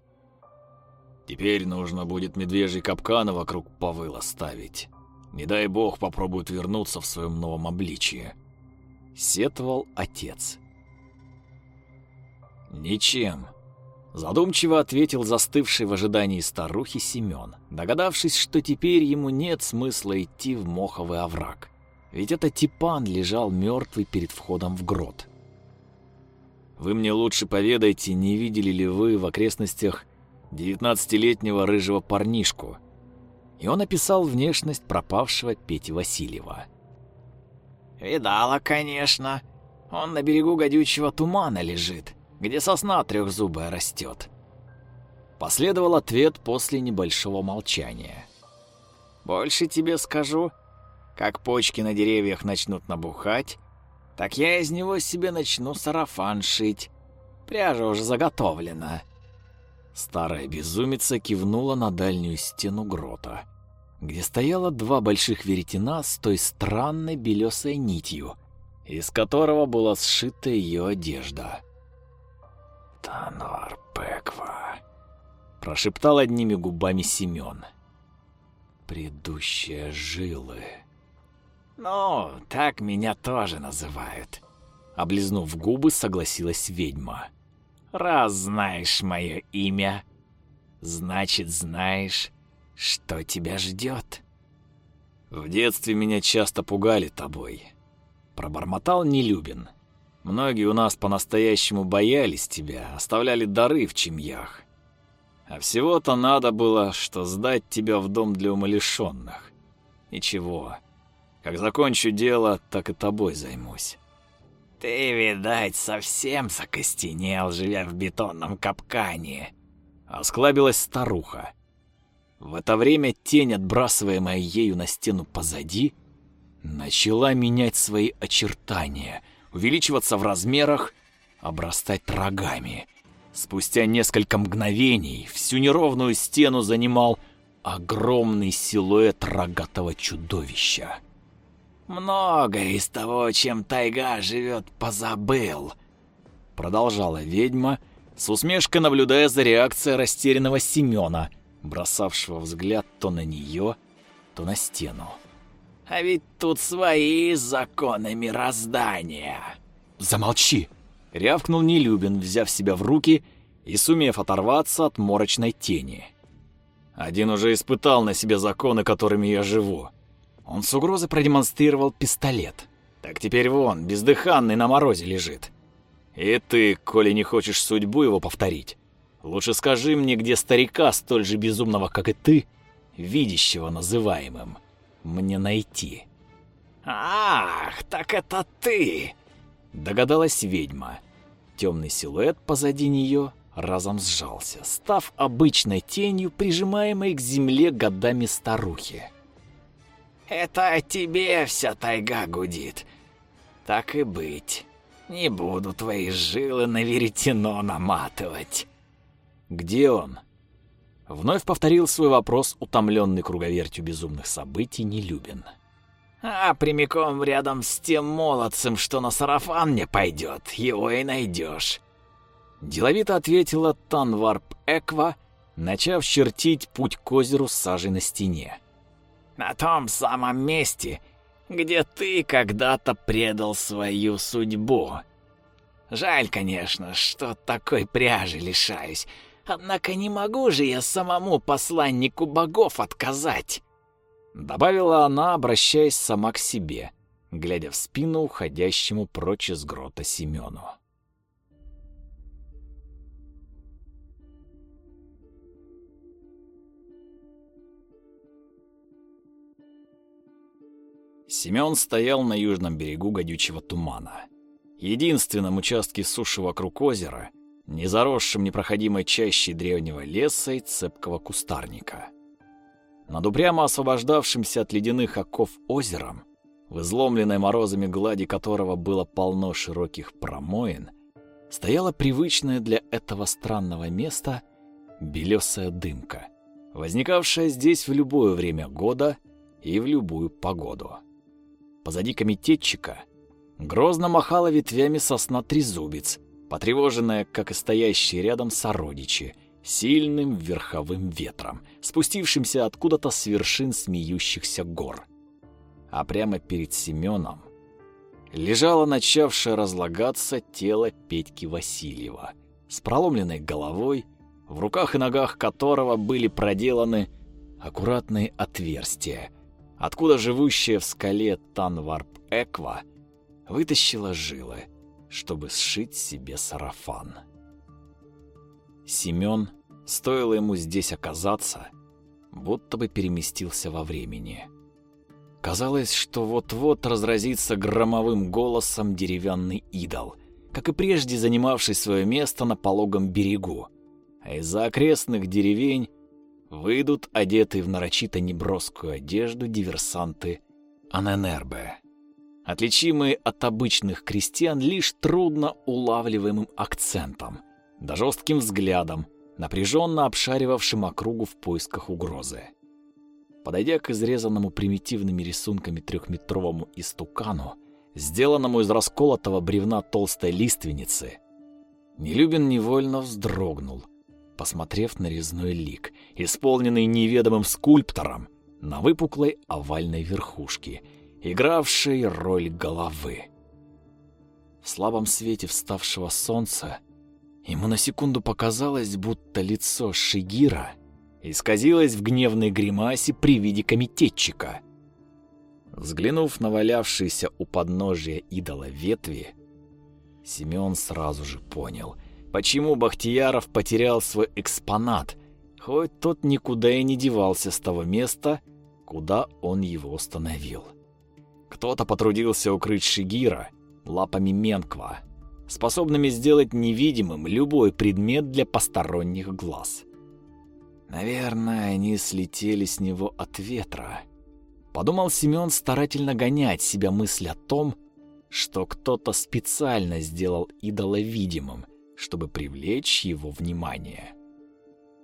Теперь нужно будет медвежий капкан вокруг повыла ставить. Не дай бог попробуют вернуться в своем новом обличье. Сетовал отец. Ничем. Задумчиво ответил застывший в ожидании старухи Семен, догадавшись, что теперь ему нет смысла идти в моховый овраг. Ведь это Типан лежал мертвый перед входом в грот. Вы мне лучше поведайте, не видели ли вы в окрестностях девятнадцатилетнего рыжего парнишку. И он описал внешность пропавшего Пети Васильева. «Видала, конечно. Он на берегу гадючего тумана лежит, где сосна трехзубая растет». Последовал ответ после небольшого молчания. «Больше тебе скажу, как почки на деревьях начнут набухать, так я из него себе начну сарафан шить. Пряжа уже заготовлена. Старая безумица кивнула на дальнюю стену грота, где стояло два больших веретена с той странной белесой нитью, из которого была сшита ее одежда. «Танвар Пеква», — прошептал одними губами Семен. «Предыдущие жилы». «Ну, так меня тоже называют», — облизнув губы, согласилась ведьма. Раз знаешь мое имя, значит, знаешь, что тебя ждет. В детстве меня часто пугали тобой. Пробормотал Нелюбин. Многие у нас по-настоящему боялись тебя, оставляли дары в чемьях. А всего-то надо было, что сдать тебя в дом для умалишенных. Ничего, как закончу дело, так и тобой займусь. «Ты, видать, совсем закостенел, живя в бетонном капкане», — осклабилась старуха. В это время тень, отбрасываемая ею на стену позади, начала менять свои очертания, увеличиваться в размерах, обрастать рогами. Спустя несколько мгновений всю неровную стену занимал огромный силуэт рогатого чудовища. Многое из того, чем тайга живет, позабыл. Продолжала ведьма, с усмешкой наблюдая за реакцией растерянного Семена, бросавшего взгляд то на нее, то на стену. А ведь тут свои законы мироздания. Замолчи, рявкнул Нелюбин, взяв себя в руки и сумев оторваться от морочной тени. Один уже испытал на себе законы, которыми я живу. Он с угрозой продемонстрировал пистолет. Так теперь вон, бездыханный на морозе лежит. И ты, коли не хочешь судьбу его повторить, лучше скажи мне, где старика, столь же безумного, как и ты, видящего называемым, мне найти. Ах, так это ты! Догадалась ведьма. Темный силуэт позади нее разом сжался, став обычной тенью, прижимаемой к земле годами старухи. Это тебе вся тайга гудит. Так и быть. Не буду твои жилы на веретено наматывать. Где он? Вновь повторил свой вопрос, утомленный круговертью безумных событий, Нелюбин. А прямиком рядом с тем молодцем, что на сарафан не пойдет, его и найдешь. Деловито ответила Танварп Эква, начав чертить путь к озеру сажей на стене на том самом месте, где ты когда-то предал свою судьбу. Жаль, конечно, что такой пряжи лишаюсь, однако не могу же я самому посланнику богов отказать. Добавила она, обращаясь сама к себе, глядя в спину уходящему прочь из грота Семену. Семен стоял на южном берегу гадючего тумана. Единственном участке суши вокруг озера, не заросшем непроходимой чащей древнего леса и цепкого кустарника. Над упрямо освобождавшимся от ледяных оков озером, в изломленной морозами глади которого было полно широких промоин, стояла привычная для этого странного места белесая дымка, возникавшая здесь в любое время года и в любую погоду. Позади комитетчика грозно махала ветвями сосна трезубец, потревоженная, как и стоящие рядом сородичи, сильным верховым ветром, спустившимся откуда-то с вершин смеющихся гор. А прямо перед Семеном лежало начавшее разлагаться тело Петьки Васильева с проломленной головой, в руках и ногах которого были проделаны аккуратные отверстия, откуда живущая в скале Танварп Эква вытащила жилы, чтобы сшить себе сарафан. Семён, стоило ему здесь оказаться, будто бы переместился во времени. Казалось, что вот-вот разразится громовым голосом деревянный идол, как и прежде занимавший свое место на пологом берегу. А из-за окрестных деревень выйдут одетые в нарочито неброскую одежду диверсанты Аненербе, отличимые от обычных крестьян лишь трудно улавливаемым акцентом, да жестким взглядом, напряженно обшаривавшим округу в поисках угрозы. Подойдя к изрезанному примитивными рисунками трехметровому истукану, сделанному из расколотого бревна толстой лиственницы, Нелюбин невольно вздрогнул, посмотрев на резной лик, исполненный неведомым скульптором на выпуклой овальной верхушке, игравшей роль головы. В слабом свете вставшего солнца Ему на секунду показалось, будто лицо Шигира исказилось в гневной гримасе при виде комитетчика. Взглянув на валявшиеся у подножия идола ветви, Семен сразу же понял, почему Бахтияров потерял свой экспонат, хоть тот никуда и не девался с того места, куда он его установил. Кто-то потрудился укрыть Шигира лапами Менква, способными сделать невидимым любой предмет для посторонних глаз. Наверное, они слетели с него от ветра. Подумал Семен старательно гонять себя мысль о том, что кто-то специально сделал идола видимым, чтобы привлечь его внимание.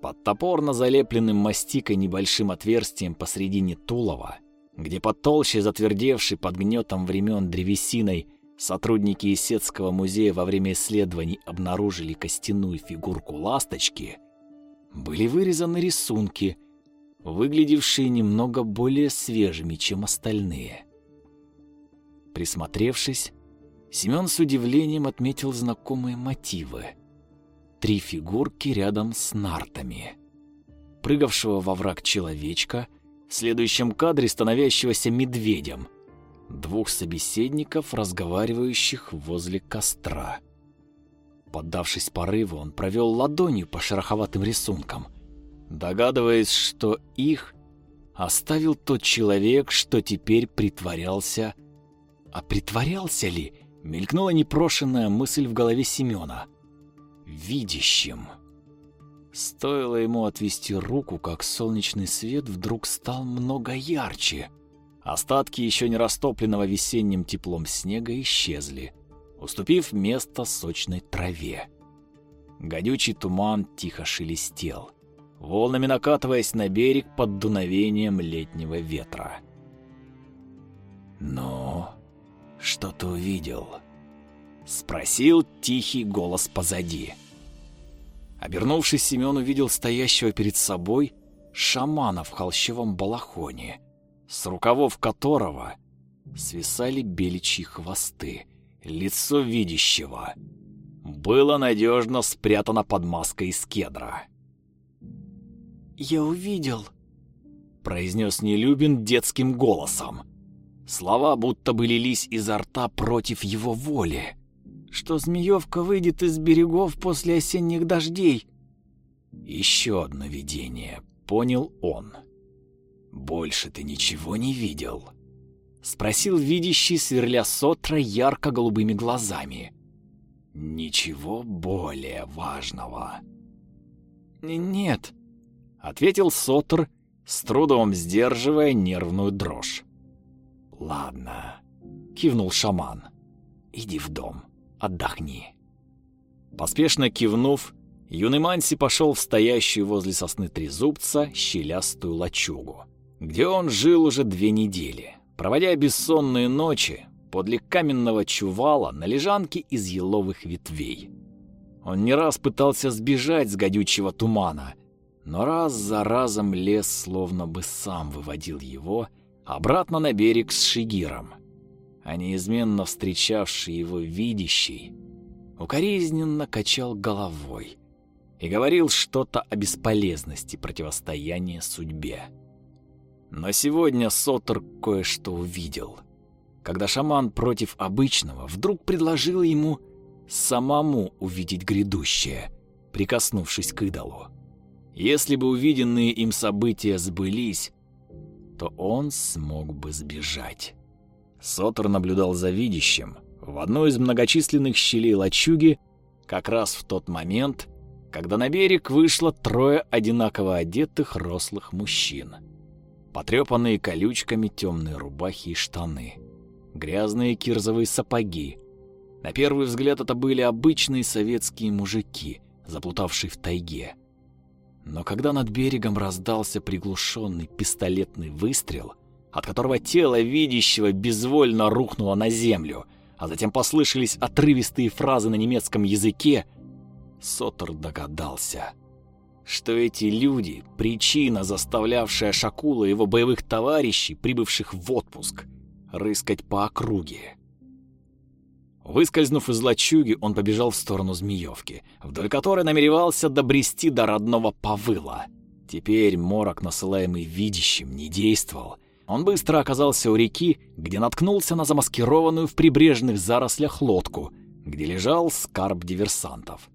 Под топорно залепленным мастикой небольшим отверстием посредине тулова, где потолще затвердевший под гнетом времен древесиной Сотрудники Исетского музея во время исследований обнаружили костяную фигурку ласточки. Были вырезаны рисунки, выглядевшие немного более свежими, чем остальные. Присмотревшись, Семен с удивлением отметил знакомые мотивы. Три фигурки рядом с нартами. Прыгавшего во враг человечка, в следующем кадре становящегося медведем – двух собеседников, разговаривающих возле костра. Поддавшись порыву, он провел ладонью по шероховатым рисункам, догадываясь, что их оставил тот человек, что теперь притворялся... А притворялся ли? Мелькнула непрошенная мысль в голове Семена. Видящим. Стоило ему отвести руку, как солнечный свет вдруг стал много ярче — Остатки еще не растопленного весенним теплом снега исчезли, уступив место сочной траве. Гадючий туман тихо шелестел, волнами накатываясь на берег под дуновением летнего ветра. «Ну, что ты увидел?» — спросил тихий голос позади. Обернувшись, Семен увидел стоящего перед собой шамана в холщевом балахоне — с рукавов которого свисали беличьи хвосты. Лицо видящего было надежно спрятано под маской из кедра. «Я увидел», произнес Нелюбин детским голосом. Слова будто бы лились изо рта против его воли. Что Змеевка выйдет из берегов после осенних дождей. Еще одно видение, понял он. Больше ты ничего не видел? Спросил видящий, сверля Сотра ярко-голубыми глазами. Ничего более важного. Нет, ответил Сотр, с трудом сдерживая нервную дрожь. Ладно, кивнул шаман. Иди в дом, отдохни. Поспешно кивнув, юный Манси пошел в стоящую возле сосны трезубца щелястую лачугу, где он жил уже две недели, проводя бессонные ночи подле каменного чувала на лежанке из еловых ветвей. Он не раз пытался сбежать с гадючего тумана, но раз за разом лес словно бы сам выводил его обратно на берег с Шигиром. А неизменно встречавший его видящий укоризненно качал головой и говорил что-то о бесполезности противостояния судьбе. Но сегодня Сотер кое-что увидел, когда шаман против обычного вдруг предложил ему самому увидеть грядущее, прикоснувшись к идолу. Если бы увиденные им события сбылись, то он смог бы сбежать. Сотор наблюдал за видящим в одной из многочисленных щелей лачуги как раз в тот момент, когда на берег вышло трое одинаково одетых рослых мужчин. Потрепанные колючками темные рубахи и штаны, грязные кирзовые сапоги, на первый взгляд это были обычные советские мужики, заплутавшие в тайге. Но когда над берегом раздался приглушенный пистолетный выстрел, от которого тело видящего безвольно рухнуло на землю, а затем послышались отрывистые фразы на немецком языке, Сотер догадался, что эти люди — причина, заставлявшая Шакула и его боевых товарищей, прибывших в отпуск, рыскать по округе. Выскользнув из лачуги, он побежал в сторону Змеевки, вдоль которой намеревался добрести до родного Павыла. Теперь морок, насылаемый видящим, не действовал. Он быстро оказался у реки, где наткнулся на замаскированную в прибрежных зарослях лодку, где лежал скарб диверсантов.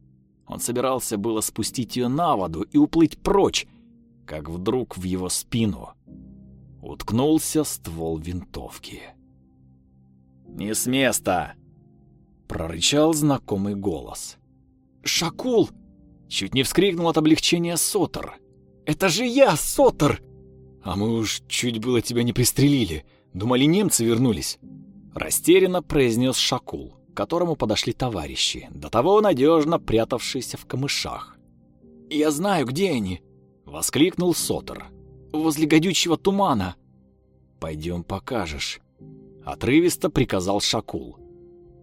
Он собирался было спустить ее на воду и уплыть прочь, как вдруг в его спину уткнулся ствол винтовки. «Не с места!» прорычал знакомый голос. «Шакул!» Чуть не вскрикнул от облегчения Сотор. «Это же я, Сотор!» «А мы уж чуть было тебя не пристрелили. Думали, немцы вернулись». Растерянно произнес Шакул, к которому подошли товарищи, до того надежно прятавшиеся в камышах. «Я знаю, где они!» — воскликнул Сотор. «Возле гадючего тумана!» «Пойдем покажешь!» — отрывисто приказал Шакул.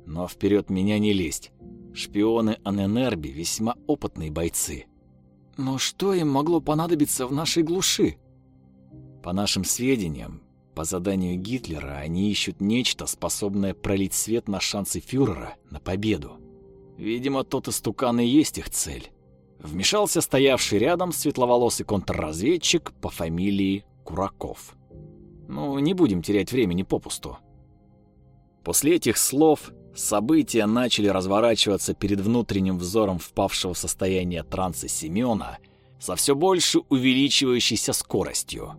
Но вперед меня не лезть. Шпионы Аненерби весьма опытные бойцы. Но что им могло понадобиться в нашей глуши? По нашим сведениям, по заданию Гитлера они ищут нечто, способное пролить свет на шансы фюрера на победу. Видимо, тот истукан и есть их цель. Вмешался стоявший рядом светловолосый контрразведчик по фамилии Кураков. Ну, не будем терять времени попусту. После этих слов События начали разворачиваться перед внутренним взором впавшего в состояние транса Семёна со все больше увеличивающейся скоростью.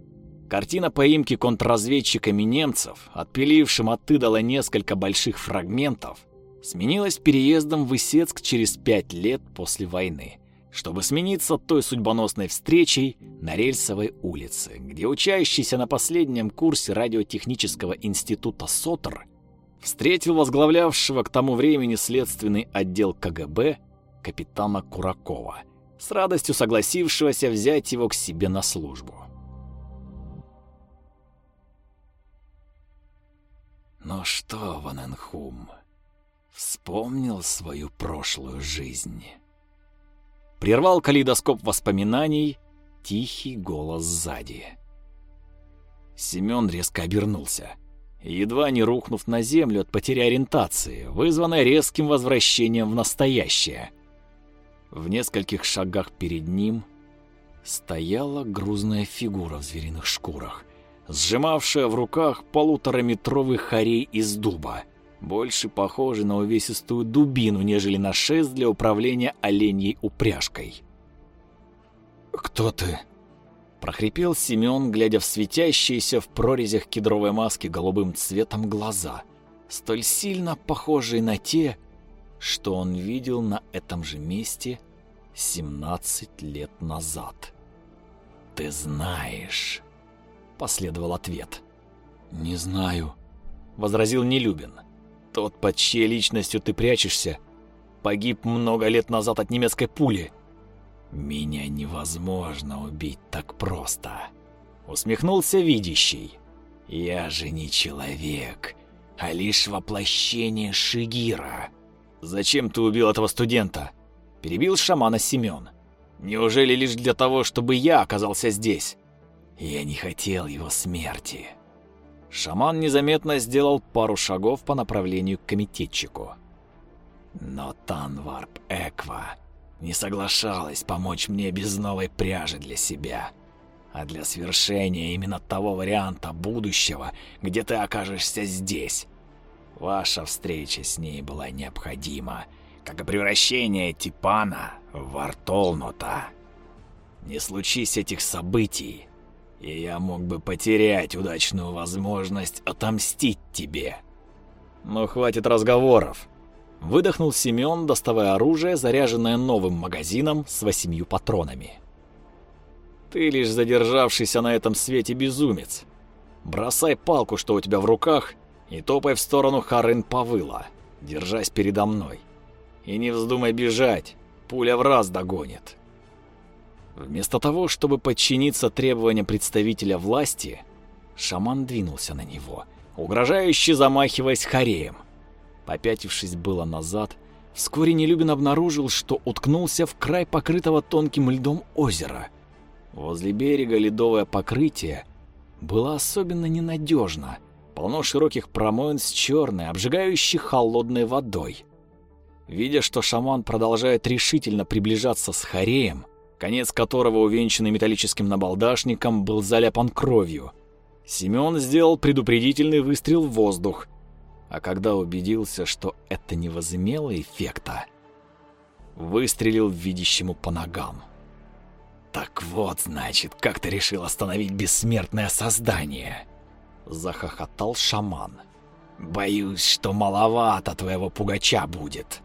Картина поимки контрразведчиками немцев, отпилившим от идола несколько больших фрагментов, сменилась переездом в Исетск через пять лет после войны, чтобы смениться той судьбоносной встречей на Рельсовой улице, где учащийся на последнем курсе радиотехнического института СОТР встретил возглавлявшего к тому времени следственный отдел КГБ капитана Куракова, с радостью согласившегося взять его к себе на службу. «Ну что, Ваненхум, вспомнил свою прошлую жизнь?» Прервал калейдоскоп воспоминаний тихий голос сзади. Семён резко обернулся едва не рухнув на землю от потери ориентации, вызванной резким возвращением в настоящее. В нескольких шагах перед ним стояла грузная фигура в звериных шкурах, сжимавшая в руках полутораметровый хорей из дуба, больше похожий на увесистую дубину, нежели на шест для управления оленьей упряжкой. «Кто ты?» — прохрипел Семен, глядя в светящиеся в прорезях кедровой маски голубым цветом глаза, столь сильно похожие на те, что он видел на этом же месте 17 лет назад. «Ты знаешь», — последовал ответ. «Не знаю», — возразил Нелюбин. «Тот, под чьей личностью ты прячешься, погиб много лет назад от немецкой пули». «Меня невозможно убить так просто», — усмехнулся видящий. «Я же не человек, а лишь воплощение Шигира». «Зачем ты убил этого студента?» — перебил шамана Семен. Неужели лишь для того, чтобы я оказался здесь? Я не хотел его смерти. Шаман незаметно сделал пару шагов по направлению к комитетчику. Но Танварп Эква не соглашалась помочь мне без новой пряжи для себя. А для свершения именно того варианта будущего, где ты окажешься здесь, ваша встреча с ней была необходима, как и превращение Типана в Артолнута. Не случись этих событий, и я мог бы потерять удачную возможность отомстить тебе. Но хватит разговоров. Выдохнул Семен, доставая оружие, заряженное новым магазином с восемью патронами. Ты лишь задержавшийся на этом свете безумец. Бросай палку, что у тебя в руках, и топай в сторону Харин Павыла, держась передо мной. И не вздумай бежать, пуля в раз догонит. Вместо того, чтобы подчиниться требованиям представителя власти, шаман двинулся на него, угрожающе замахиваясь хореем. Попятившись было назад, вскоре Нелюбин обнаружил, что уткнулся в край покрытого тонким льдом озера. Возле берега ледовое покрытие было особенно ненадежно, полно широких промоин с черной, обжигающей холодной водой. Видя, что шаман продолжает решительно приближаться с Хореем, конец которого, увенчанный металлическим набалдашником, был заляпан кровью, Семён сделал предупредительный выстрел в воздух, а когда убедился, что это не возымело эффекта, выстрелил видящему по ногам. «Так вот, значит, как ты решил остановить бессмертное создание!» — захохотал шаман. «Боюсь, что маловато твоего пугача будет!»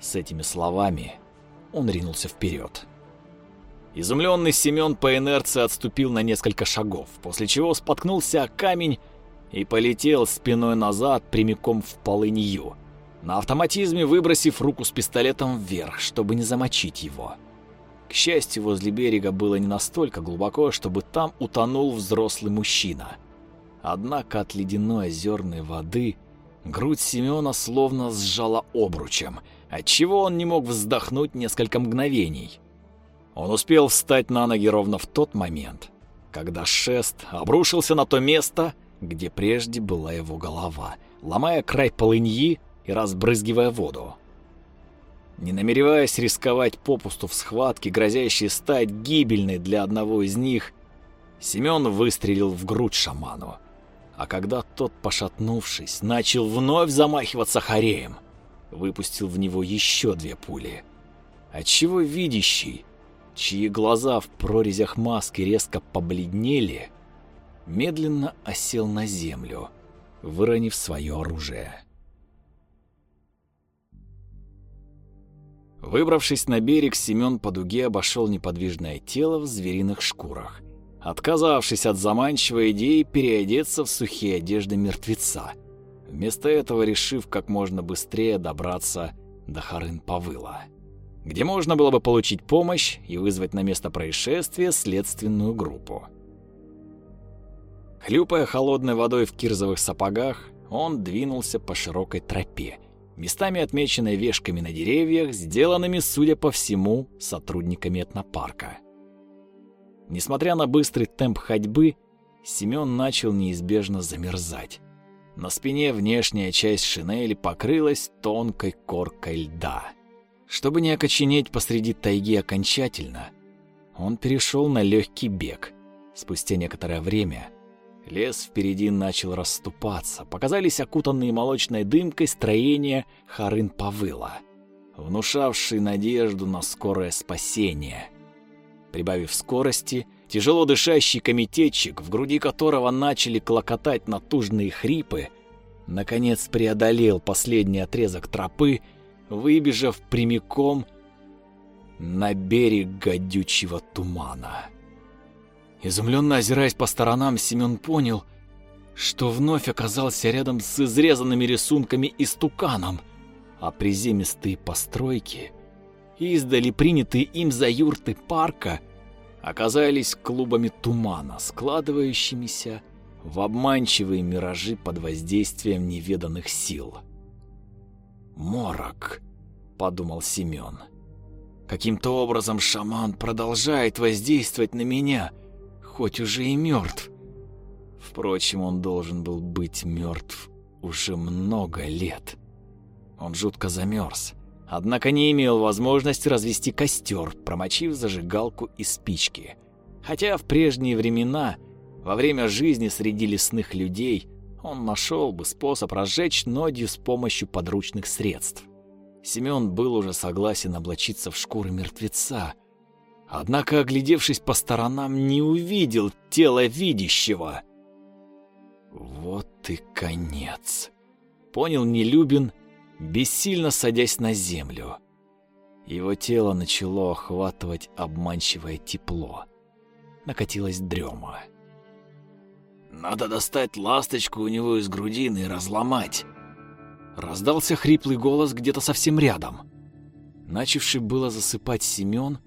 С этими словами он ринулся вперед. Изумленный Семен по инерции отступил на несколько шагов, после чего споткнулся о камень и полетел спиной назад прямиком в полынью, на автоматизме выбросив руку с пистолетом вверх, чтобы не замочить его. К счастью, возле берега было не настолько глубоко, чтобы там утонул взрослый мужчина. Однако от ледяной озерной воды грудь Семена словно сжала обручем – отчего он не мог вздохнуть несколько мгновений. Он успел встать на ноги ровно в тот момент, когда шест обрушился на то место, где прежде была его голова, ломая край полыньи и разбрызгивая воду. Не намереваясь рисковать попусту в схватке, грозящей стать гибельной для одного из них, Семен выстрелил в грудь шаману. А когда тот, пошатнувшись, начал вновь замахиваться хореем, выпустил в него еще две пули. Отчего видящий, чьи глаза в прорезях маски резко побледнели, медленно осел на землю, выронив свое оружие. Выбравшись на берег, Семен по дуге обошел неподвижное тело в звериных шкурах, отказавшись от заманчивой идеи переодеться в сухие одежды мертвеца вместо этого решив как можно быстрее добраться до Харын-Павыла, где можно было бы получить помощь и вызвать на место происшествия следственную группу. Хлюпая холодной водой в кирзовых сапогах, он двинулся по широкой тропе, местами отмеченной вешками на деревьях, сделанными, судя по всему, сотрудниками этнопарка. Несмотря на быстрый темп ходьбы, Семён начал неизбежно замерзать. На спине внешняя часть шинели покрылась тонкой коркой льда. Чтобы не окоченеть посреди тайги окончательно, он перешел на легкий бег. Спустя некоторое время лес впереди начал расступаться. Показались окутанные молочной дымкой строения Харын-Павыла, внушавшие надежду на скорое спасение. Прибавив скорости, тяжело дышащий комитетчик, в груди которого начали клокотать натужные хрипы, наконец преодолел последний отрезок тропы, выбежав прямиком на берег гадючего тумана. Изумленно озираясь по сторонам, Семен понял, что вновь оказался рядом с изрезанными рисунками и стуканом, а приземистые постройки, издали принятые им за юрты парка, оказались клубами тумана, складывающимися в обманчивые миражи под воздействием неведанных сил. «Морок», — подумал Семен. «Каким-то образом шаман продолжает воздействовать на меня, хоть уже и мертв. Впрочем, он должен был быть мертв уже много лет. Он жутко замерз, однако не имел возможности развести костер, промочив зажигалку и спички. Хотя в прежние времена, во время жизни среди лесных людей, он нашел бы способ разжечь нодью с помощью подручных средств. Семен был уже согласен облачиться в шкуры мертвеца, однако, оглядевшись по сторонам, не увидел тела видящего. Вот и конец. Понял Нелюбин, бессильно садясь на землю. Его тело начало охватывать обманчивое тепло. Накатилась дрема. Надо достать ласточку у него из грудины и разломать. Раздался хриплый голос где-то совсем рядом. Начавший было засыпать Семен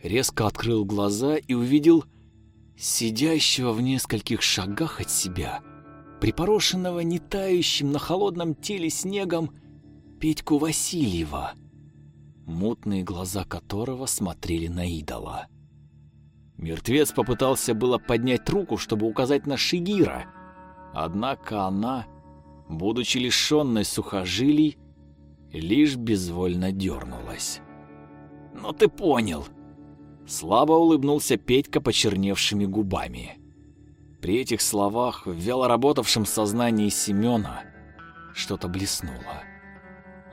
резко открыл глаза и увидел сидящего в нескольких шагах от себя, припорошенного не тающим на холодном теле снегом Петьку Васильева, мутные глаза которого смотрели на идола. Мертвец попытался было поднять руку, чтобы указать на Шигира, однако она, будучи лишенной сухожилий, лишь безвольно дернулась. «Ну ты понял!» Слабо улыбнулся Петька почерневшими губами. При этих словах в вяло работавшем сознании Семена что-то блеснуло.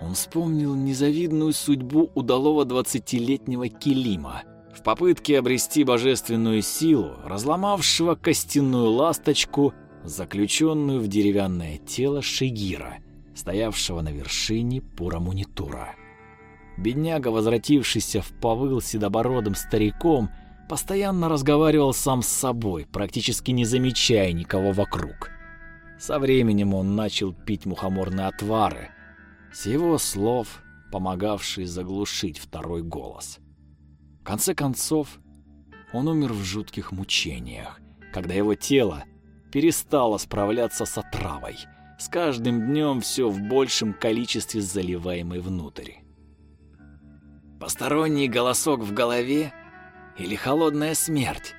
Он вспомнил незавидную судьбу удалого двадцатилетнего Килима — в попытке обрести божественную силу, разломавшего костяную ласточку, заключенную в деревянное тело Шигира, стоявшего на вершине Пурамунитура. Бедняга, возвратившийся в повыл седобородым стариком, постоянно разговаривал сам с собой, практически не замечая никого вокруг. Со временем он начал пить мухоморные отвары, с его слов помогавшие заглушить второй голос конце концов, он умер в жутких мучениях, когда его тело перестало справляться с отравой, с каждым днем все в большем количестве заливаемой внутрь. Посторонний голосок в голове или холодная смерть?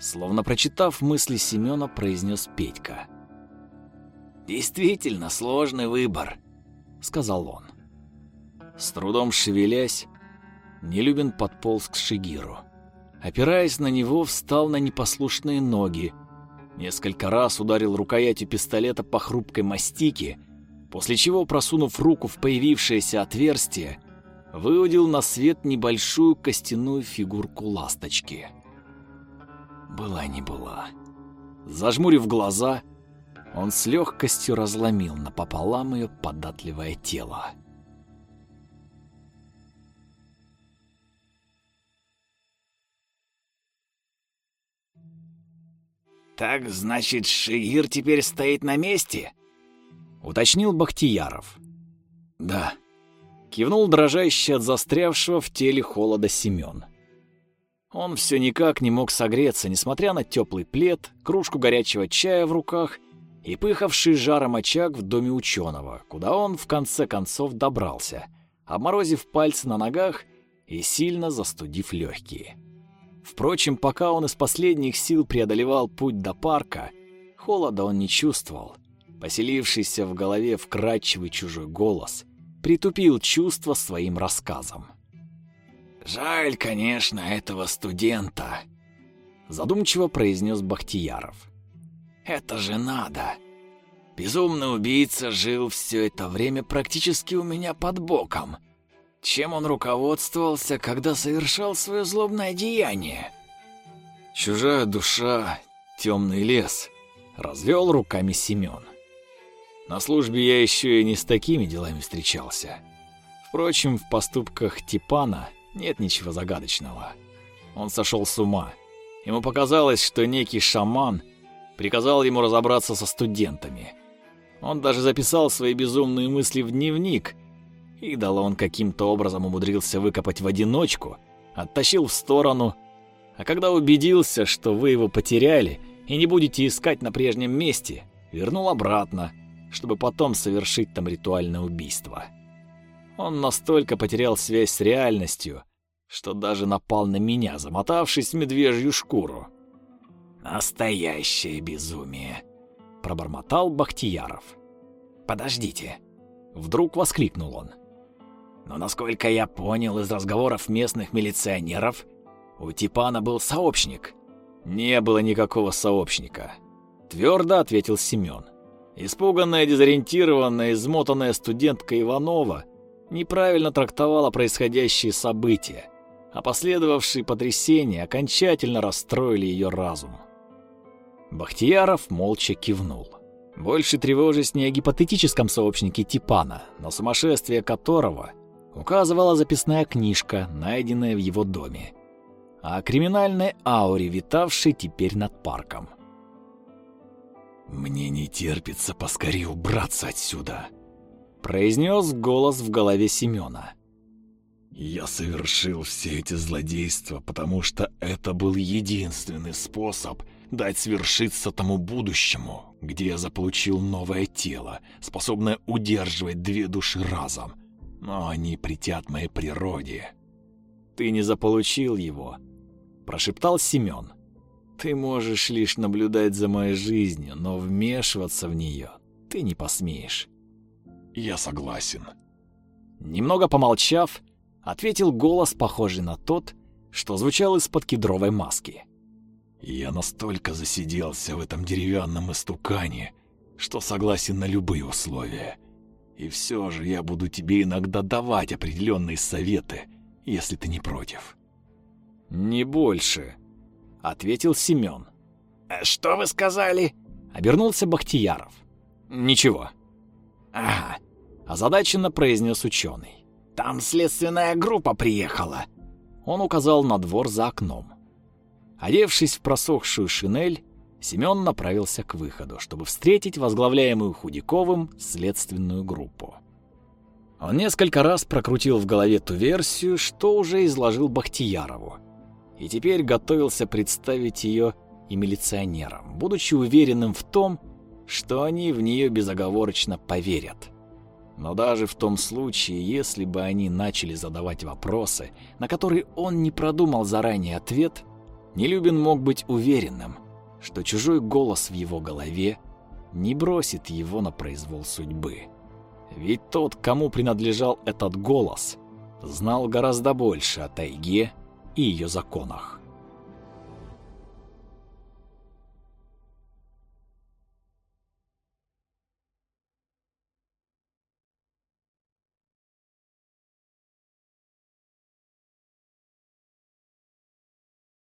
Словно прочитав мысли Семена, произнес Петька. «Действительно сложный выбор», — сказал он. С трудом шевелясь, Нелюбин подполз к Шигиру. Опираясь на него, встал на непослушные ноги. Несколько раз ударил рукоятью пистолета по хрупкой мастике, после чего, просунув руку в появившееся отверстие, выудил на свет небольшую костяную фигурку ласточки. Была не была. Зажмурив глаза, он с легкостью разломил напополам ее податливое тело. «Так, значит, Шигир теперь стоит на месте?» — уточнил Бахтияров. «Да», — кивнул дрожащий от застрявшего в теле холода Семен. Он все никак не мог согреться, несмотря на теплый плед, кружку горячего чая в руках и пыхавший жаром очаг в доме ученого, куда он в конце концов добрался, обморозив пальцы на ногах и сильно застудив легкие. Впрочем, пока он из последних сил преодолевал путь до парка, холода он не чувствовал. Поселившийся в голове вкрадчивый чужой голос притупил чувство своим рассказом. Жаль, конечно, этого студента, задумчиво произнес Бахтияров. Это же надо. Безумный убийца жил все это время практически у меня под боком. Чем он руководствовался, когда совершал свое злобное деяние? Чужая душа, темный лес, развел руками Семен. На службе я еще и не с такими делами встречался. Впрочем, в поступках Типана нет ничего загадочного. Он сошел с ума. Ему показалось, что некий шаман приказал ему разобраться со студентами. Он даже записал свои безумные мысли в дневник. И дало он каким-то образом умудрился выкопать в одиночку, оттащил в сторону. А когда убедился, что вы его потеряли и не будете искать на прежнем месте, вернул обратно, чтобы потом совершить там ритуальное убийство. Он настолько потерял связь с реальностью, что даже напал на меня, замотавшись в медвежью шкуру. Настоящее безумие, пробормотал Бахтияров. Подождите, вдруг воскликнул он. Но насколько я понял из разговоров местных милиционеров, у Типана был сообщник. Не было никакого сообщника, твердо ответил Семен. Испуганная, дезориентированная, измотанная студентка Иванова неправильно трактовала происходящие события, а последовавшие потрясения окончательно расстроили ее разум. Бахтияров молча кивнул. Больше тревожась не о гипотетическом сообщнике Типана, но сумасшествие которого указывала записная книжка, найденная в его доме, о криминальной ауре, витавшей теперь над парком. «Мне не терпится поскорее убраться отсюда», — произнес голос в голове Семена. «Я совершил все эти злодейства, потому что это был единственный способ — дать свершиться тому будущему, где я заполучил новое тело, способное удерживать две души разом. Но они притят моей природе. Ты не заполучил его, прошептал Семен. Ты можешь лишь наблюдать за моей жизнью, но вмешиваться в нее ты не посмеешь. Я согласен. Немного помолчав, ответил голос, похожий на тот, что звучал из-под кедровой маски. Я настолько засиделся в этом деревянном истукане, что согласен на любые условия. И все же я буду тебе иногда давать определенные советы, если ты не против. Не больше, ответил Семен. «Э, что вы сказали? обернулся Бахтияров. Ничего. Ага, озадаченно произнес ученый. Там следственная группа приехала. Он указал на двор за окном. Одевшись в просохшую шинель, Семен направился к выходу, чтобы встретить возглавляемую Худяковым следственную группу. Он несколько раз прокрутил в голове ту версию, что уже изложил Бахтиярову, и теперь готовился представить ее и милиционерам, будучи уверенным в том, что они в нее безоговорочно поверят. Но даже в том случае, если бы они начали задавать вопросы, на которые он не продумал заранее ответ, Нелюбин мог быть уверенным, что чужой голос в его голове не бросит его на произвол судьбы. Ведь тот, кому принадлежал этот голос, знал гораздо больше о тайге и ее законах.